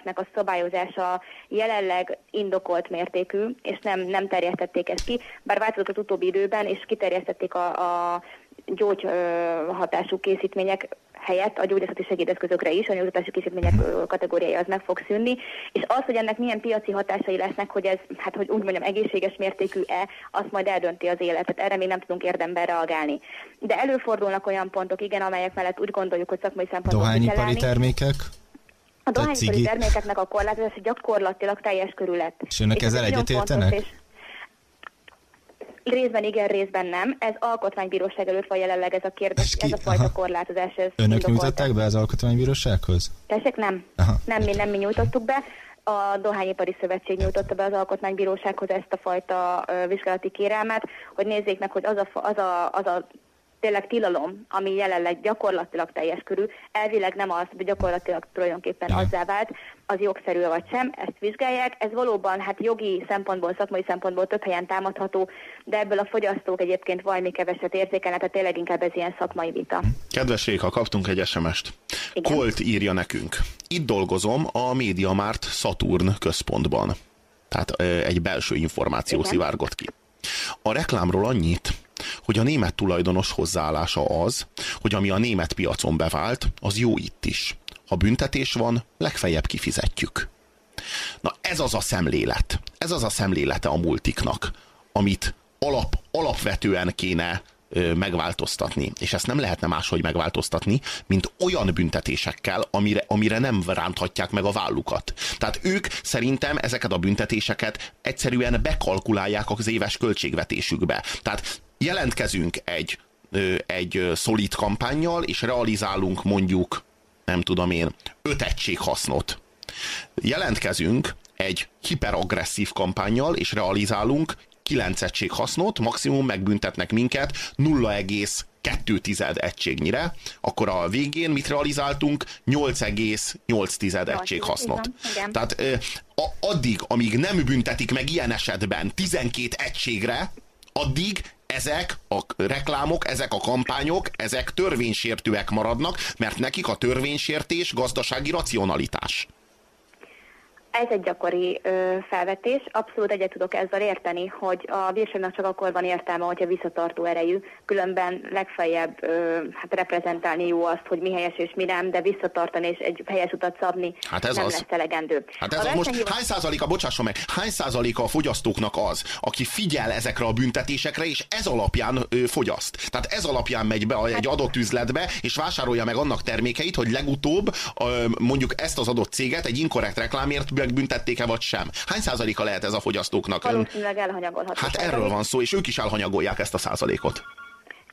gyógyszereknek a szabályozása jelenleg indokolt mértékű, és nem, nem terjesztették ezt ki, bár változott az utóbbi időben, és kiterjesztették a, a gyógyhatású készítmények helyett a gyógyászati segédeszközökre is, a nyugtatási készítmények kategóriája az meg fog szűnni, és az, hogy ennek milyen piaci hatásai lesznek, hogy ez, hát hogy úgy mondjam, egészséges mértékű-e, azt majd eldönti az életet. Erre még nem tudunk érdemben reagálni. De előfordulnak olyan pontok, igen, amelyek mellett úgy gondoljuk, hogy szakmai szempontból Dohányipari termékek? A dohányipari termékeknek a korlátozása gyakorlatilag teljes körül lett. És önök ezzel egyetértenek? És részben igen, részben nem. Ez alkotmánybíróság előtt van jelenleg ez a kérdés, ki, ez a fajta aha. korlátozás. Ez Önök nyújtották be az alkotmánybírósághoz? Tessék, nem. Aha. Nem mi, nem mi nyújtottuk be. A Dohányipari Szövetség nyújtotta be az Alkotmánybírósághoz ezt a fajta vizsgálati kérelmet, hogy nézzék meg, hogy az a, az a, az a tényleg tilalom, ami jelenleg gyakorlatilag teljes körül, elvileg nem az, de gyakorlatilag tulajdonképpen ja. azzá vált, az jogszerű vagy sem, ezt vizsgálják. Ez valóban hát jogi szempontból, szakmai szempontból több helyen támadható, de ebből a fogyasztók egyébként valami keveset érzékelnek, tehát tényleg inkább ez ilyen szakmai vita. Kedves Réka, kaptunk egy SMS-t. Kolt írja nekünk. Itt dolgozom a MediaMart Saturn központban. Tehát egy belső információ Igen. szivárgott ki. A reklámról annyit, hogy a német tulajdonos hozzáállása az, hogy ami a német piacon bevált, az jó itt is. Ha büntetés van, legfeljebb kifizetjük. Na ez az a szemlélet, ez az a szemlélete a multiknak, amit alap, alapvetően kéne ö, megváltoztatni. És ezt nem lehetne máshogy megváltoztatni, mint olyan büntetésekkel, amire, amire nem ránthatják meg a vállukat. Tehát ők szerintem ezeket a büntetéseket egyszerűen bekalkulálják az éves költségvetésükbe. Tehát jelentkezünk egy, egy szolid kampányjal, és realizálunk mondjuk, nem tudom én, öt egység hasznot. Jelentkezünk egy hiperagresszív kampányjal, és realizálunk 9 egység hasznot, maximum megbüntetnek minket 0,2 egységnyire, akkor a végén mit realizáltunk? 8,8 egység hasznot. Igen, Tehát a, addig, amíg nem büntetik meg ilyen esetben 12 egységre, addig ezek a reklámok, ezek a kampányok, ezek törvénysértőek maradnak, mert nekik a törvénysértés gazdasági racionalitás. Ez egy gyakori ö, felvetés. Abszolút egyet tudok ezzel érteni, hogy a bírságnak csak akkor van értelme, hogyha visszatartó erejű. Különben legfeljebb ö, hát reprezentálni jó azt, hogy mi helyes és mi nem, de visszatartani és egy helyes utat szabni hát ez nem az. lesz elegendő. Hát ez a az most hány százaléka, bocsásson meg, hány százaléka a fogyasztóknak az, aki figyel ezekre a büntetésekre, és ez alapján ö, fogyaszt. Tehát ez alapján megy be egy hát- adott üzletbe, és vásárolja meg annak termékeit, hogy legutóbb ö, mondjuk ezt az adott céget egy inkorrekt reklámért megbüntették-e vagy sem? Hány százaléka lehet ez a fogyasztóknak? Valószínűleg elhanyagolható. Hát erről van szó, és ők is elhanyagolják ezt a százalékot.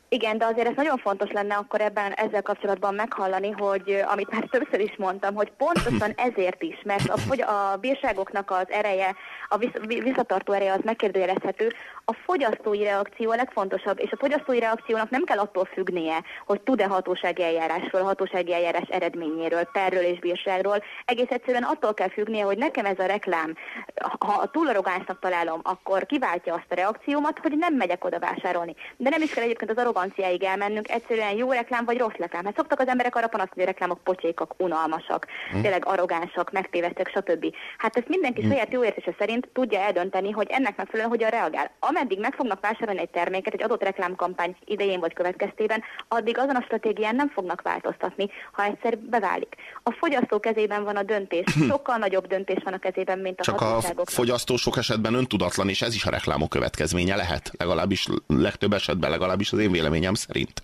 Igen, de azért ez nagyon fontos lenne akkor ebben ezzel kapcsolatban meghallani, hogy amit már többször is mondtam, hogy pontosan ezért is, mert a, a bírságoknak az ereje, a visszatartó ereje az megkérdőjelezhető, a fogyasztói reakció a legfontosabb, és a fogyasztói reakciónak nem kell attól függnie, hogy tud-e hatósági eljárásról, hatósági eljárás eredményéről, perről és bírságról. Egész egyszerűen attól kell függnie, hogy nekem ez a reklám, ha túl arrogánsnak találom, akkor kiváltja azt a reakciómat, hogy nem megyek oda vásárolni. De nem is kell egyébként az arroganciáig elmennünk, egyszerűen jó reklám vagy rossz reklám. Hát szoktak az emberek arra panaszt, hogy a reklámok pocsékak, unalmasak, hmm. tényleg arrogánsak, megtévesztek, stb. Hát ezt mindenki hmm. saját jó értése szerint tudja eldönteni, hogy ennek megfelelően hogyan reagál ameddig meg fognak vásárolni egy terméket egy adott reklámkampány idején vagy következtében, addig azon a stratégián nem fognak változtatni, ha egyszer beválik. A fogyasztó kezében van a döntés, sokkal nagyobb döntés van a kezében, mint a Csak a fogyasztó sok esetben öntudatlan, és ez is a reklámok következménye lehet, legalábbis legtöbb esetben, legalábbis az én véleményem szerint.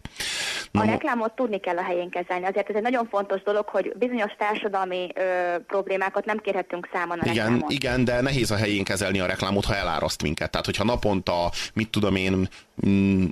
Na, a reklámot tudni kell a helyén kezelni, azért ez egy nagyon fontos dolog, hogy bizonyos társadalmi ö, problémákat nem kérhetünk számon a igen, reklámot. Igen, de nehéz a helyén kezelni a reklámot, ha eláraszt minket. Tehát, hogyha napon naponta, mit tudom én,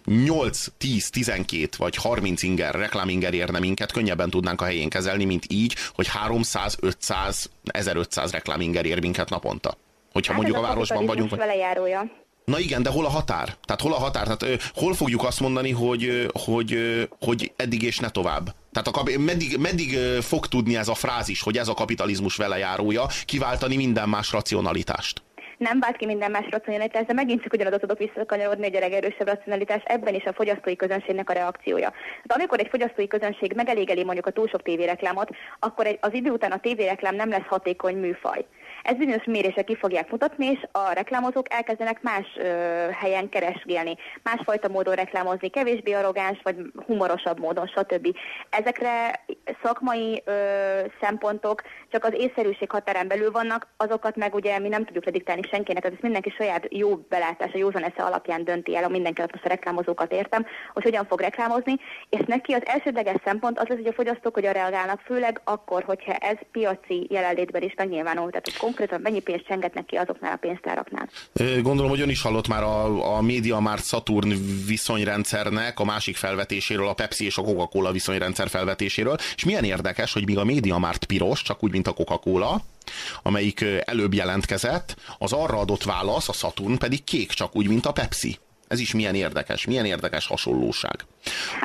8, 10, 12 vagy 30 inger, rekláminger érne minket, könnyebben tudnánk a helyén kezelni, mint így, hogy 300, 500, 1500 rekláminger ér minket naponta. Hogyha hát mondjuk a, a városban vagyunk. Velejárója. Na igen, de hol a határ? Tehát hol a határ? Tehát ö, hol fogjuk azt mondani, hogy, hogy, hogy eddig és ne tovább? Tehát a, meddig, meddig fog tudni ez a frázis, hogy ez a kapitalizmus velejárója kiváltani minden más racionalitást? Nem vált ki minden más racionalitás, de megint csak ugyanaz tudok visszakanyarodni, hogy a legerősebb racionalitás, ebben is a fogyasztói közönségnek a reakciója. De amikor egy fogyasztói közönség megelégeli mondjuk a túl sok tévéreklámot, akkor egy, az idő után a tévéreklám nem lesz hatékony műfaj. Ez bizonyos mérések ki fogják mutatni, és a reklámozók elkezdenek más ö, helyen keresgélni, másfajta módon reklámozni, kevésbé arrogáns, vagy humorosabb módon, stb. Ezekre szakmai ö, szempontok csak az észszerűség határán belül vannak, azokat meg ugye mi nem tudjuk lediktálni senkinek, ez mindenki saját jó belátása, józan esze alapján dönti el, a mindenki most a reklámozókat értem, hogy hogyan fog reklámozni, és neki az elsődleges szempont az az, hogy a fogyasztók hogyan reagálnak, főleg akkor, hogyha ez piaci jelenlétben is megnyilvánul, tehát hogy konkrétan mennyi pénzt csengetnek ki azoknál a pénztáraknál. Gondolom, hogy ön is hallott már a, a Media Mart Saturn viszonyrendszernek a másik felvetéséről, a Pepsi és a Coca-Cola viszonyrendszer felvetéséről, és milyen érdekes, hogy míg a Media Mart piros, csak úgy, mint a Coca-Cola, amelyik előbb jelentkezett, az arra adott válasz, a Saturn pedig kék, csak úgy, mint a Pepsi. Ez is milyen érdekes, milyen érdekes hasonlóság.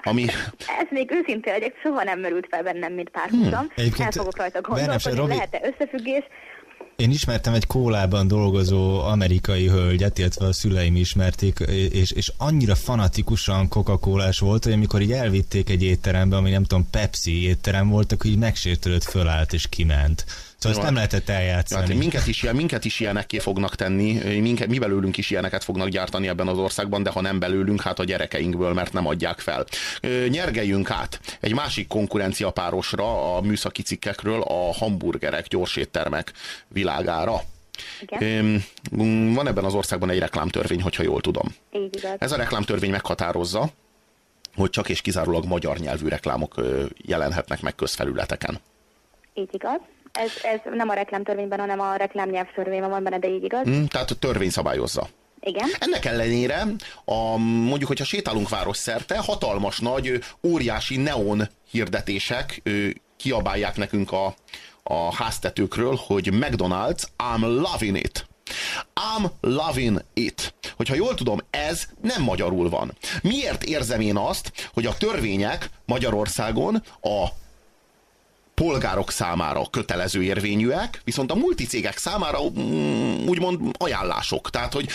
Ami... Ez még őszintén legyek, soha nem merült fel bennem, mint párhuzam. Hmm. El fogok rajta gondolkodni, lehet-e összefüggés. Én ismertem egy kólában dolgozó amerikai hölgyet, illetve a szüleim ismerték, és, és annyira fanatikusan coca volt, hogy amikor így elvitték egy étterembe, ami nem tudom, Pepsi étterem volt, akkor így megsértődött, fölállt és kiment. Szóval ezt nem lehetett eljátszani. Hát minket, is, minket is ilyenekké fognak tenni, minket, mi belőlünk is ilyeneket fognak gyártani ebben az országban, de ha nem belőlünk, hát a gyerekeinkből, mert nem adják fel. Nyergeljünk át egy másik konkurenciapárosra a műszaki cikkekről a hamburgerek, gyorséttermek világára. Igen. Van ebben az országban egy reklámtörvény, hogyha jól tudom. Így igaz. Ez a reklámtörvény meghatározza, hogy csak és kizárólag magyar nyelvű reklámok jelenhetnek meg közfelületeken. Így igaz. Ez, ez nem a reklámtörvényben, hanem a reklámnyelvtörvényben van benne, de így igaz. Mm, tehát a törvény szabályozza. Igen. Ennek ellenére, a, mondjuk, hogyha sétálunk város szerte, hatalmas nagy, óriási neon hirdetések kiabálják nekünk a, a háztetőkről, hogy McDonald's, I'm loving it. I'm loving it. Hogyha jól tudom, ez nem magyarul van. Miért érzem én azt, hogy a törvények Magyarországon a polgárok számára kötelező érvényűek, viszont a multicégek számára mm, úgymond ajánlások. Tehát, hogy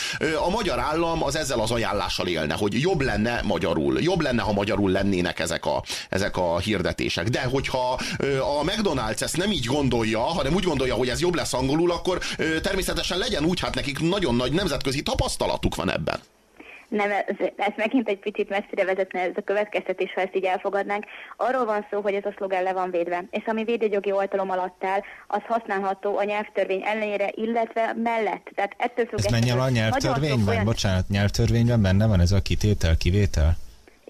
a magyar állam az ezzel az ajánlással élne, hogy jobb lenne magyarul, jobb lenne, ha magyarul lennének ezek a, ezek a hirdetések. De hogyha a McDonald's ezt nem így gondolja, hanem úgy gondolja, hogy ez jobb lesz angolul, akkor természetesen legyen úgy, hát nekik nagyon nagy nemzetközi tapasztalatuk van ebben. Nem, ez, ez megint egy picit messzire vezetne ez a következtetés, ha ezt így elfogadnánk. Arról van szó, hogy ez a szlogán le van védve, és ami védőjogi oltalom alatt áll, az használható a nyelvtörvény ellenére, illetve mellett. Tehát ettől függetlenül... Ez menjen a nyelvtörvényben? Olyan... Bocsánat, nyelvtörvényben benne van ez a kitétel, kivétel?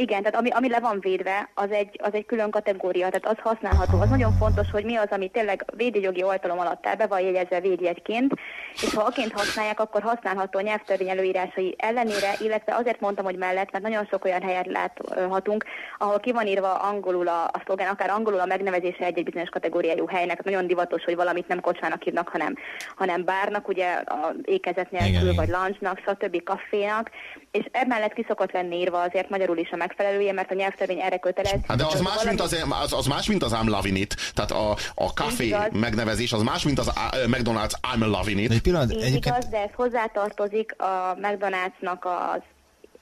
Igen, tehát ami, ami le van védve, az egy, az egy külön kategória, tehát az használható. Az nagyon fontos, hogy mi az, ami tényleg védőjogi oltalom alatt áll, be van jegyezve védjegyként, és ha aként használják, akkor használható a nyelvtörvény előírásai ellenére, illetve azért mondtam, hogy mellett, mert nagyon sok olyan helyet láthatunk, ahol ki van írva angolul a, a szlogán, akár angolul a megnevezése egy, egy bizonyos kategóriájú helynek. Nagyon divatos, hogy valamit nem kocsmának hívnak, hanem, hanem bárnak, ugye a ékezet nélkül, vagy lunchnak, stb. kafénak, és emellett ki szokott lenni írva azért magyarul is a megfelelője, mert a nyelvtörvény erre kötelez. Hát de az más, valami... mint az, az, az más, mint az I'm loving it. Tehát a, a café megnevezés az más, mint az McDonald's I'm loving it. Egy pillanat, Így egyébként... igaz, de ez hozzátartozik a McDonald'snak az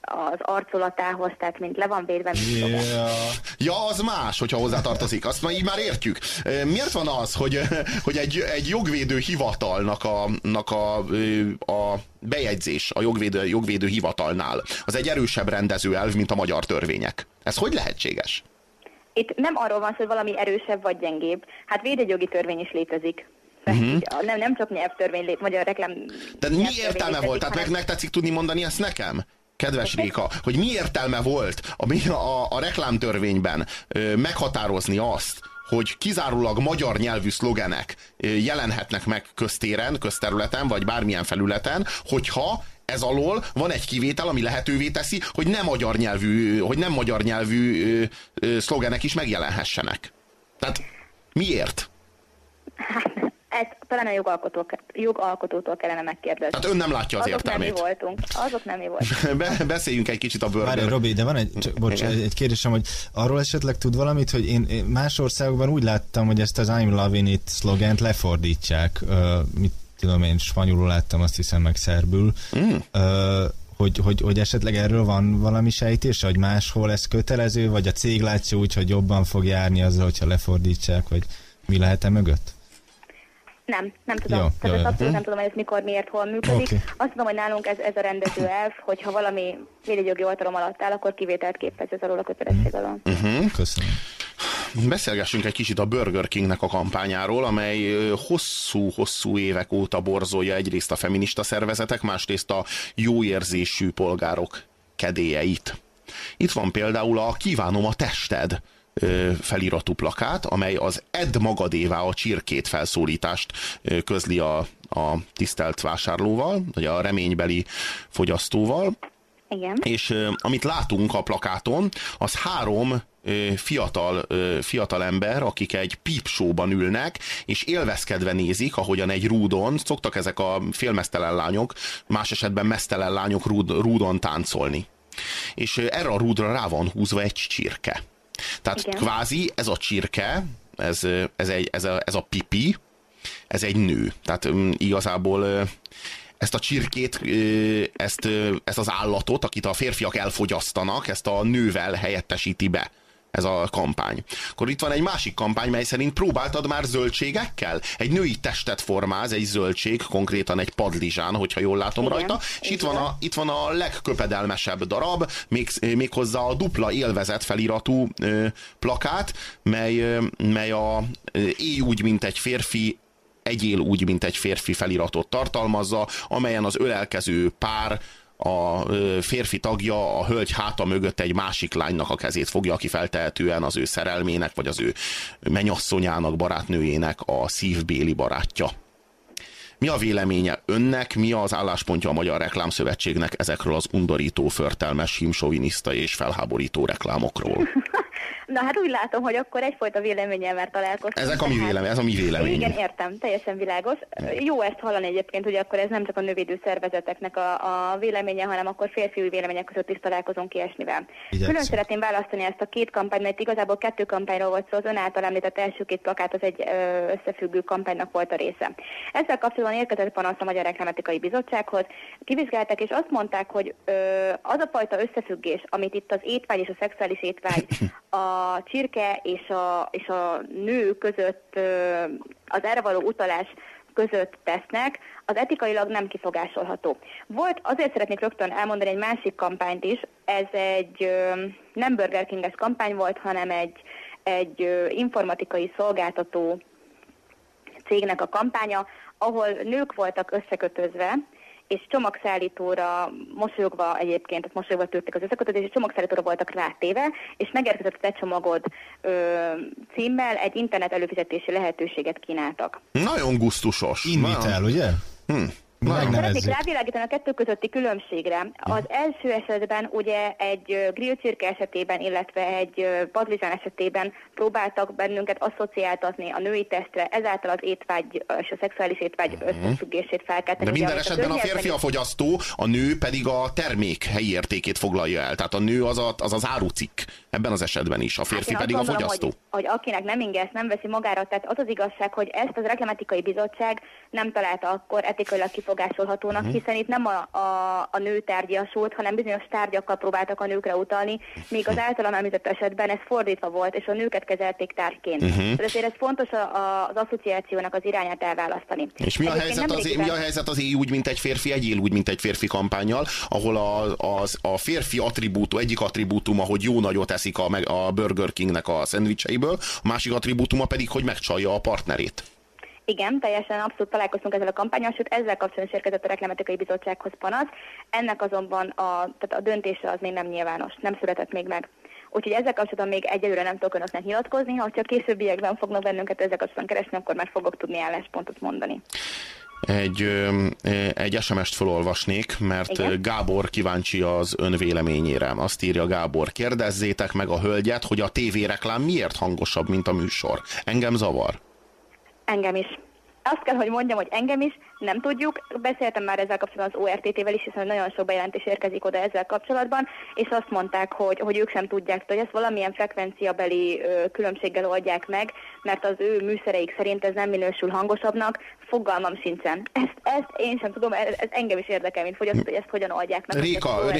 az arcolatához, tehát mint le van védve. Yeah. Ja, az más, hogyha hozzátartozik. Azt már így már értjük. Miért van az, hogy, hogy egy, egy jogvédő hivatalnak a, a, a bejegyzés a jogvédő, jogvédő hivatalnál az egy erősebb rendezőelv, mint a magyar törvények? Ez hogy lehetséges? Itt nem arról van szó, hogy valami erősebb vagy gyengébb. Hát védőjogi törvény is létezik. Uh-huh. Nem, nem csak nyelvtörvény lét, magyar reklám... De mi értelme volt? Tehát hanem... meg, tetszik tudni mondani ezt nekem? Kedves Réka, hogy mi értelme volt a, a, a reklámtörvényben ö, meghatározni azt, hogy kizárólag magyar nyelvű szlogenek jelenhetnek meg köztéren, közterületen, vagy bármilyen felületen, hogyha ez alól van egy kivétel, ami lehetővé teszi, hogy nem magyar nyelvű, hogy nem magyar nyelvű ö, ö, szlogenek is megjelenhessenek. Tehát miért? Hát, ezt talán a jogalkotó, jogalkotótól kellene megkérdezni. Tehát ön nem látja az Azok értelmét. nem mi voltunk. Azok nem mi voltunk. Be, beszéljünk egy kicsit a bőrből. Várj, Robi, de van egy, csak, bocs, egy kérdésem, hogy arról esetleg tud valamit, hogy én, én más országokban úgy láttam, hogy ezt az I'm loving it szlogent lefordítják. Uh, mit tudom én, spanyolul láttam, azt hiszem meg szerbül. Mm. Uh, hogy, hogy, hogy esetleg erről van valami sejtés, hogy máshol ez kötelező, vagy a cég látja úgy, hogy jobban fog járni azzal, hogyha lefordítsák, vagy mi lehet-e mögött? Nem, nem tudom. Jó, Tehát ezt jó. abszolút nem tudom, hogy ez mikor, miért, hol működik. Oké. Azt tudom, hogy nálunk ez, ez a rendező elv, hogyha valami védjogjogi oltalom alatt áll, akkor kivételt képez ez alól a kötelesség alól. Köszönöm. Beszélgessünk egy kicsit a Burger Kingnek a kampányáról, amely hosszú-hosszú évek óta borzolja egyrészt a feminista szervezetek, másrészt a jóérzésű polgárok kedélyeit. Itt van például a Kívánom a tested ö, feliratú plakát, amely az Edd magadévá a csirkét felszólítást ö, közli a, a tisztelt vásárlóval, vagy a reménybeli fogyasztóval, Igen. és ö, amit látunk a plakáton, az három fiatal, fiatal ember, akik egy pípsóban ülnek, és élvezkedve nézik, ahogyan egy rúdon, szoktak ezek a félmeztelen lányok, más esetben mesztelen lányok rúd, rúdon táncolni. És erre a rúdra rá van húzva egy csirke. Tehát Igen. kvázi ez a csirke, ez, ez, egy, ez, a, ez a pipi, ez egy nő. Tehát um, igazából ö, ezt a csirkét, ezt, ezt az állatot, akit a férfiak elfogyasztanak, ezt a nővel helyettesíti be ez a kampány. Akkor itt van egy másik kampány, mely szerint próbáltad már zöldségekkel? Egy női testet formáz, egy zöldség, konkrétan egy padlizsán, hogyha jól látom Igen, rajta, és itt van, van. a, itt van a legköpedelmesebb darab, még, méghozzá a dupla élvezet feliratú ö, plakát, mely, ö, mely a ö, éj úgy, mint egy férfi, egyél úgy, mint egy férfi feliratot tartalmazza, amelyen az ölelkező pár a férfi tagja a hölgy háta mögött egy másik lánynak a kezét fogja, aki feltehetően az ő szerelmének, vagy az ő menyasszonyának, barátnőjének a szívbéli barátja. Mi a véleménye önnek, mi az álláspontja a Magyar Reklámszövetségnek ezekről az undorító, förtelmes, himsoviniszta és felháborító reklámokról? Na hát úgy látom, hogy akkor egyfajta véleménnyel már találkoztunk. Ezek a mi vélemény, ez a mi vélemény. Igen, értem, teljesen világos. Jó ezt hallani egyébként, hogy akkor ez nem csak a nővédő szervezeteknek a, a véleménye, hanem akkor férfiúi vélemények között is találkozunk ilyesmivel. Igyekszünk. Külön szeretném választani ezt a két kampányt, mert igazából kettő kampányról volt szó, az ön által említett első két plakát az egy összefüggő kampánynak volt a része. Ezzel kapcsolatban érkezett panasz a Magyar Reklámetikai Bizottsághoz. Kivizsgálták, és azt mondták, hogy ö, az a fajta összefüggés, amit itt az étvágy és a szexuális étvágy, a csirke és a, és a nő között az erre való utalás között tesznek, az etikailag nem kifogásolható. Volt, azért szeretnék rögtön elmondani egy másik kampányt is, ez egy nem Burger King-es kampány volt, hanem egy, egy informatikai szolgáltató cégnek a kampánya, ahol nők voltak összekötözve, és csomagszállítóra mosolyogva egyébként, tehát mosolyogva tűrtek az összekötözés, és csomagszállítóra voltak rátéve, és megérkezett a te csomagod ö, címmel egy internet előfizetési lehetőséget kínáltak. Nagyon gusztusos. Invitel, ugye? Hm. Szeretnék rávilágítani a kettő közötti különbségre. Az első esetben ugye egy ö, grillcirke esetében, illetve egy padlizsán esetében próbáltak bennünket asszociáltatni a női testre, ezáltal az étvágy és a szexuális étvágy összefüggését felkelteni. De Ugye, minden az esetben a férfi a fogyasztó, a nő pedig a termék helyi értékét foglalja el. Tehát a nő az a, az, az árucikk. Ebben az esetben is. A férfi Hát pedig a gondolom, fogyasztó. Hogy, hogy akinek nem inge, ezt nem veszi magára, tehát az az igazság, hogy ezt az reklametikai bizottság nem találta akkor etikailag kifogásolhatónak, Mhm. hiszen itt nem a, a, a nő tárgyasult, hanem bizonyos tárgyakkal próbáltak a nőkre utalni, míg az általam említett esetben ez fordítva volt, és a nőket kezelték tárgyként. Mhm. Tehát ezért ez fontos a, a, az asszociációnak az irányát elválasztani. És mi a, Egyébként helyzet az, mi a helyzet az éj úgy, mint egy férfi, egyél úgy, mint egy férfi kampányjal, ahol a, az, a férfi attribútum, egyik attribútuma, hogy jó nagyot eszik a, a Burger Kingnek a szendvicseiből, a másik attribútuma pedig, hogy megcsalja a partnerét. Igen, teljesen abszolút találkoztunk ezzel a kampányal, sőt ezzel kapcsolatban is érkezett a Reklametikai Bizottsághoz panasz. Ennek azonban a, tehát a döntése az még nem nyilvános, nem született még meg. Úgyhogy ezzel kapcsolatban még egyelőre nem tudok önöknek nyilatkozni, ha csak későbbiekben fognak bennünket ezzel kapcsolatban keresni, akkor már fogok tudni álláspontot mondani. Egy, egy SMS-t felolvasnék, mert Igen. Gábor kíváncsi az ön véleményére. Azt írja Gábor, kérdezzétek meg a hölgyet, hogy a tévéreklám miért hangosabb, mint a műsor. Engem zavar. Engem is. Azt kell, hogy mondjam, hogy engem is nem tudjuk. Beszéltem már ezzel kapcsolatban az ORTT-vel is, hiszen nagyon sok bejelentés érkezik oda ezzel kapcsolatban, és azt mondták, hogy, hogy ők sem tudják, hogy ezt valamilyen frekvenciabeli ö, különbséggel oldják meg, mert az ő műszereik szerint ez nem minősül hangosabbnak, fogalmam sincsen. Ezt, ezt én sem tudom, ez, ez engem is érdekel, mint fogyasztó, hogy ezt hogyan oldják meg. Réka.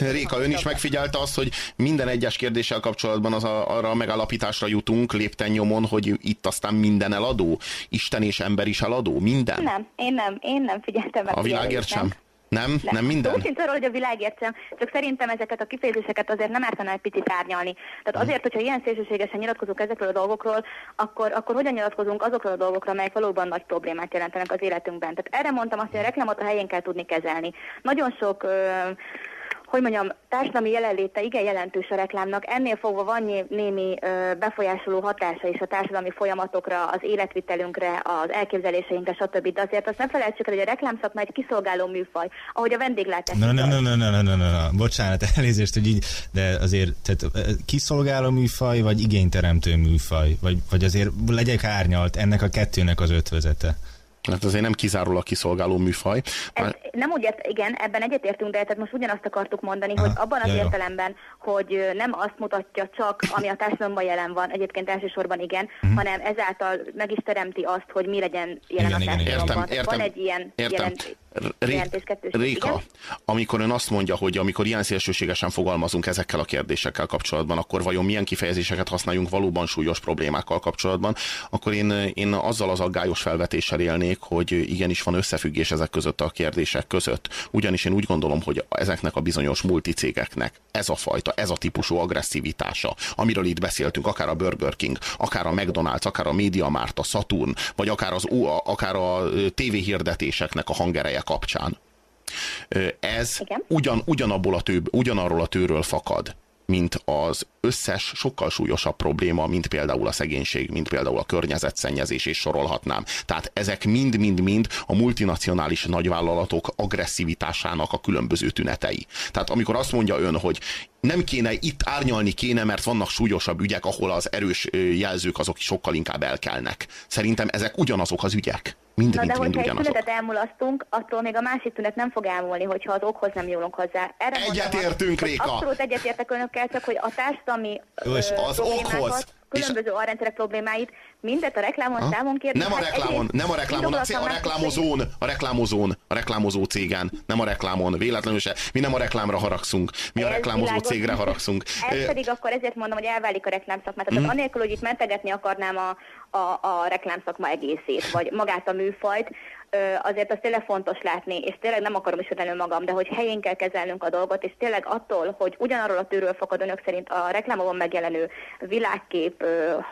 Réka, ön is megfigyelte azt, hogy minden egyes kérdéssel kapcsolatban az a, arra a megállapításra jutunk lépten nyomon, hogy itt aztán minden eladó. Isten és ember ember is eladó? Minden? Nem, én nem, én nem figyeltem meg. A világért sem? Nem? Nem, nem minden? Úgy arról, hogy a világért sem, csak szerintem ezeket a kifejezéseket azért nem ártana egy picit árnyalni. Tehát Mhm. azért, hogyha ilyen szélsőségesen nyilatkozunk ezekről a dolgokról, akkor, akkor hogyan nyilatkozunk azokról a dolgokról, amelyek valóban nagy problémát jelentenek az életünkben. Tehát erre mondtam azt, hogy a reklámot a helyén kell tudni kezelni. Nagyon sok ö, hogy mondjam, társadalmi jelenléte igen jelentős a reklámnak, ennél fogva van né- némi befolyásoló hatása is a társadalmi folyamatokra, az életvitelünkre, az elképzeléseinkre, stb. De azért azt nem felejtsük el, hogy a reklámszakma egy kiszolgáló műfaj, ahogy a vendéglátás. Na, na, na, na, na, na, na, na, na. Bocsánat, elnézést, hogy így, de azért tehát, kiszolgáló műfaj, vagy igényteremtő műfaj? Vagy, vagy azért legyek árnyalt ennek a kettőnek az ötvözete? Hát azért nem kizárólag kiszolgáló műfaj. Ez, Már- nem úgy ért, igen, ebben egyetértünk, de tehát most ugyanazt akartuk mondani, Aha, hogy abban az ja, jó. értelemben, hogy nem azt mutatja csak, ami a társadalomban jelen van, egyébként elsősorban igen, hanem ezáltal meg is teremti azt, hogy mi legyen jelen Igen, a igen, igen. társadalomban. Értem, Tehát értem. Van egy ilyen értem. kettőség. Réka, amikor ön azt mondja, hogy amikor ilyen szélsőségesen fogalmazunk ezekkel a kérdésekkel kapcsolatban, akkor vajon milyen kifejezéseket használjunk valóban súlyos problémákkal kapcsolatban, akkor én, én azzal az aggályos felvetéssel élnék, hogy igenis van összefüggés ezek között a kérdések között. Ugyanis én úgy gondolom, hogy ezeknek a bizonyos multicégeknek ez a fajta, ez a típusú agresszivitása, amiről itt beszéltünk, akár a Burger King, akár a McDonald's, akár a MediaMart, a Saturn, vagy akár, az, akár a tévéhirdetéseknek a hangereje kapcsán. Ez Igen. ugyan, ugyanabból a tő, ugyanarról a tőről fakad, mint az összes sokkal súlyosabb probléma, mint például a szegénység, mint például a környezetszennyezés, és sorolhatnám. Tehát ezek mind-mind-mind a multinacionális nagyvállalatok agresszivitásának a különböző tünetei. Tehát amikor azt mondja ön, hogy nem kéne itt árnyalni kéne, mert vannak súlyosabb ügyek, ahol az erős jelzők azok sokkal inkább elkelnek. Szerintem ezek ugyanazok az ügyek. Na de hogyha egy tünetet elmulasztunk, attól még a másik tünet nem fog elmúlni, hogyha az okhoz nem nyúlunk hozzá. Erre Egyetértünk, Réka. Abszolút egyetértek önökkel, csak hogy a társadalmi ö, az okhoz. Különböző alrendszerek problémáit, mindet a reklámon számon kérni. Nem a hát reklámon, nem a reklámon, a, cé- a reklámozón, a reklámozón, a reklámozó cégen, nem a reklámon, véletlenül se. Mi nem a reklámra haragszunk, mi a reklámozó világos. cégre haragszunk. Ez pedig akkor ezért mondom, hogy elválik a reklámszakmát. Tehát anélkül, hogy itt mentegetni akarnám a, a, a reklámszakma egészét, vagy magát a műfajt, azért az tényleg fontos látni, és tényleg nem akarom ismételni magam, de hogy helyén kell kezelnünk a dolgot, és tényleg attól, hogy ugyanarról a tőről fakad önök szerint a reklámokon megjelenő világkép,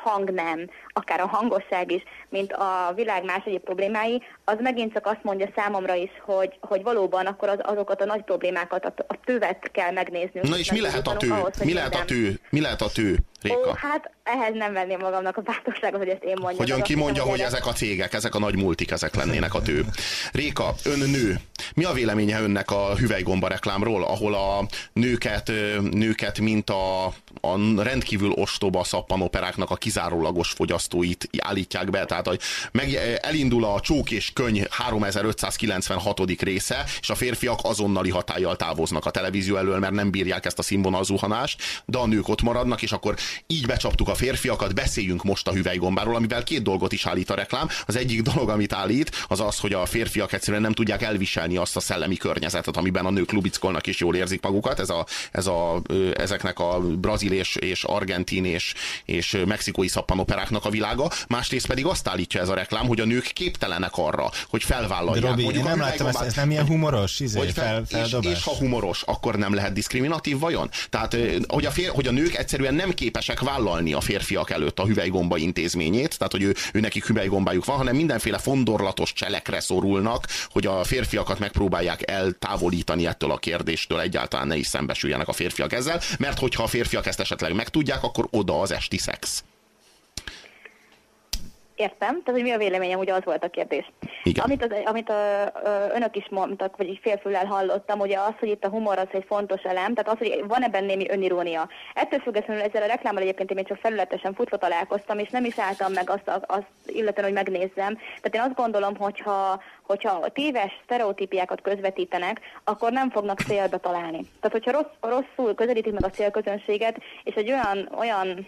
hangnem, akár a hangosság is, mint a világ más egyéb problémái, az megint csak azt mondja számomra is, hogy, hogy valóban akkor az, azokat a nagy problémákat, a, a tővet kell megnéznünk. Na és mi lehet a tő? Ahhoz, Mi lehet a tő? Mi lehet a tő, Ó, Réka? hát ehhez nem venném magamnak a bátorságot, hogy ezt én mondjam. Hogy ön kimondja, hogy ezek a cégek, ezek a nagy multik, ezek lennének a tő. Réka, ön nő. Mi a véleménye önnek a hüvelygomba reklámról, ahol a nőket, nőket mint a, a rendkívül ostoba szappanoperáknak a kizárólagos fogyasztóit állítják be? Tehát, hogy meg, elindul a csók és könyv 3596. része, és a férfiak azonnali hatállyal távoznak a televízió elől, mert nem bírják ezt a színvonalzuhanást, de a nők ott maradnak, és akkor így becsaptuk a férfiakat, beszéljünk most a hüvelygombáról, amivel két dolgot is állít a reklám. Az egyik dolog, amit állít, az az, hogy a férfiak egyszerűen nem tudják elviselni azt a szellemi környezetet, amiben a nők lubickolnak és jól érzik magukat. Ez a, ez a, ezeknek a brazil és, és argentin és, és mexikói szappanoperáknak a világa. Másrészt pedig azt állítja ez a reklám, hogy a nők képtelenek arra, hogy De felvállalják. Robi, mondjuk nem láttam ezt, ez nem ilyen humoros, izé, Hogy fel, fel, és, és ha humoros, akkor nem lehet diszkriminatív vajon? Tehát, hogy a, fér, hogy a nők egyszerűen nem képesek vállalni a férfiak előtt a hüvelygomba intézményét, tehát, hogy ő, ő nekik hüvelygombájuk van, hanem mindenféle fondorlatos cselekre szorulnak, hogy a férfiakat megpróbálják eltávolítani ettől a kérdéstől, egyáltalán ne is szembesüljenek a férfiak ezzel, mert hogyha a férfiak ezt esetleg megtudják, akkor oda az esti szex. Értem, tehát hogy mi a véleményem, ugye az volt a kérdés. Igen. Amit, az, amit a, a, önök is mondtak, vagy így félfüllel hallottam, ugye az, hogy itt a humor az egy fontos elem, tehát az, hogy van ebben némi önirónia. Ettől függetlenül ezzel a reklámmal egyébként én még csak felületesen futva találkoztam, és nem is álltam meg azt, azt illetve, hogy megnézzem. Tehát én azt gondolom, hogyha, hogyha téves sztereotípiákat közvetítenek, akkor nem fognak célba találni. Tehát, hogyha rossz, rosszul közelítik meg a célközönséget, és egy olyan, olyan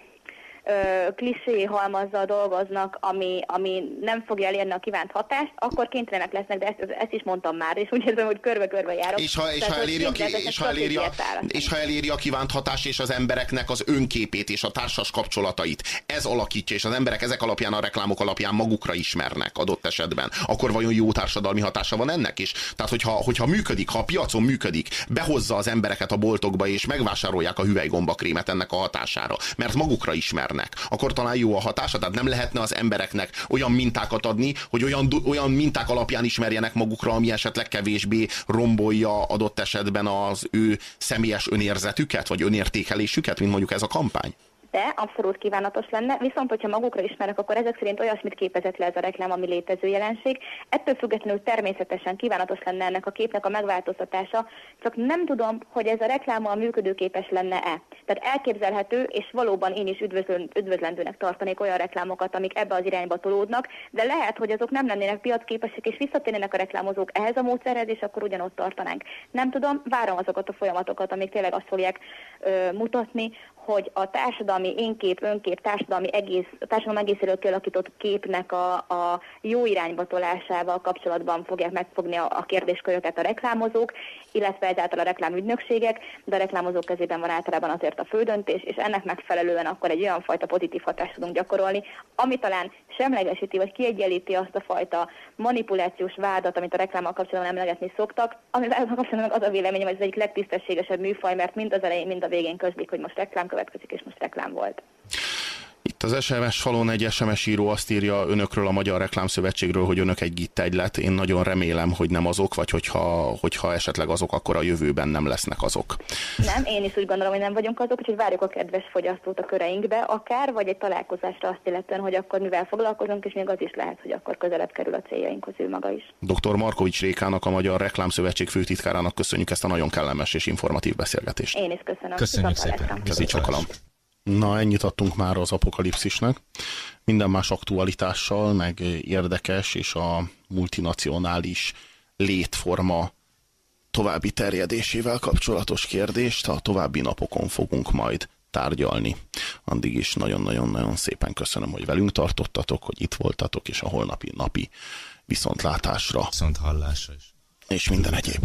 klisé halmazzal dolgoznak, ami, ami nem fogja elérni a kívánt hatást, akkor kénytelenek lesznek, de ezt, ezt is mondtam már, és úgy érzem, hogy körbe-körbe járok. És ha, és, ha eléri, a, és, ha eléri a, és ha eléri a kívánt hatást, és az embereknek az önképét és a társas kapcsolatait, ez alakítja, és az emberek ezek alapján, a reklámok alapján magukra ismernek adott esetben, akkor vajon jó társadalmi hatása van ennek is? Tehát, hogyha, hogyha működik, ha a piacon működik, behozza az embereket a boltokba, és megvásárolják a hüvelygomba-krémet ennek a hatására, mert magukra ismernek, akkor talán jó a hatása, tehát nem lehetne az embereknek olyan mintákat adni, hogy olyan, olyan minták alapján ismerjenek magukra, ami esetleg kevésbé rombolja adott esetben az ő személyes önérzetüket, vagy önértékelésüket, mint mondjuk ez a kampány de abszolút kívánatos lenne, viszont hogyha magukra ismernek, akkor ezek szerint olyasmit képezett le ez a reklám, ami létező jelenség. Ettől függetlenül természetesen kívánatos lenne ennek a képnek a megváltoztatása, csak nem tudom, hogy ez a rekláma működőképes lenne-e. Tehát elképzelhető, és valóban én is üdvözlendőnek tartanék olyan reklámokat, amik ebbe az irányba tolódnak, de lehet, hogy azok nem lennének piacképesek, és visszatérnének a reklámozók ehhez a módszerhez, és akkor ugyanott tartanánk. Nem tudom, várom azokat a folyamatokat, amik tényleg azt fogják ö, mutatni, hogy a társadalmi énkép, önkép, társadalmi egész, társadalom egészéről kialakított képnek a, a jó irányba tolásával kapcsolatban fogják megfogni a, a kérdésköröket a reklámozók, illetve ezáltal a reklámügynökségek, de a reklámozók kezében van általában azért a fődöntés, és ennek megfelelően akkor egy olyan fajta pozitív hatást tudunk gyakorolni, ami talán semlegesíti vagy kiegyenlíti azt a fajta manipulációs vádat, amit a reklámmal kapcsolatban emlegetni szoktak, amivel kapcsolatban az a véleményem, hogy ez egyik legtisztességesebb műfaj, mert mind az elején, mind a végén közlik, hogy most reklám következik, és most reklám volt. Itt az SMS falon egy SMS író azt írja önökről a Magyar Reklámszövetségről, hogy önök egy egylet. Én nagyon remélem, hogy nem azok, vagy hogyha, hogyha esetleg azok, akkor a jövőben nem lesznek azok. Nem, én is úgy gondolom, hogy nem vagyunk azok, úgyhogy várjuk a kedves fogyasztót a köreinkbe, akár, vagy egy találkozásra azt illetően, hogy akkor mivel foglalkozunk, és még az is lehet, hogy akkor közelebb kerül a céljainkhoz ő maga is. Dr. Markovics Rékának, a Magyar Reklámszövetség főtitkárának köszönjük ezt a nagyon kellemes és informatív beszélgetést. Én is köszönöm. Köszönjük szépen. Köszönjük. Na, ennyit adtunk már az apokalipszisnek. Minden más aktualitással, meg érdekes, és a multinacionális létforma további terjedésével kapcsolatos kérdést a további napokon fogunk majd tárgyalni. Addig is nagyon-nagyon-nagyon szépen köszönöm, hogy velünk tartottatok, hogy itt voltatok, és a holnapi napi viszontlátásra. Viszont hallásra is. És minden egyéb.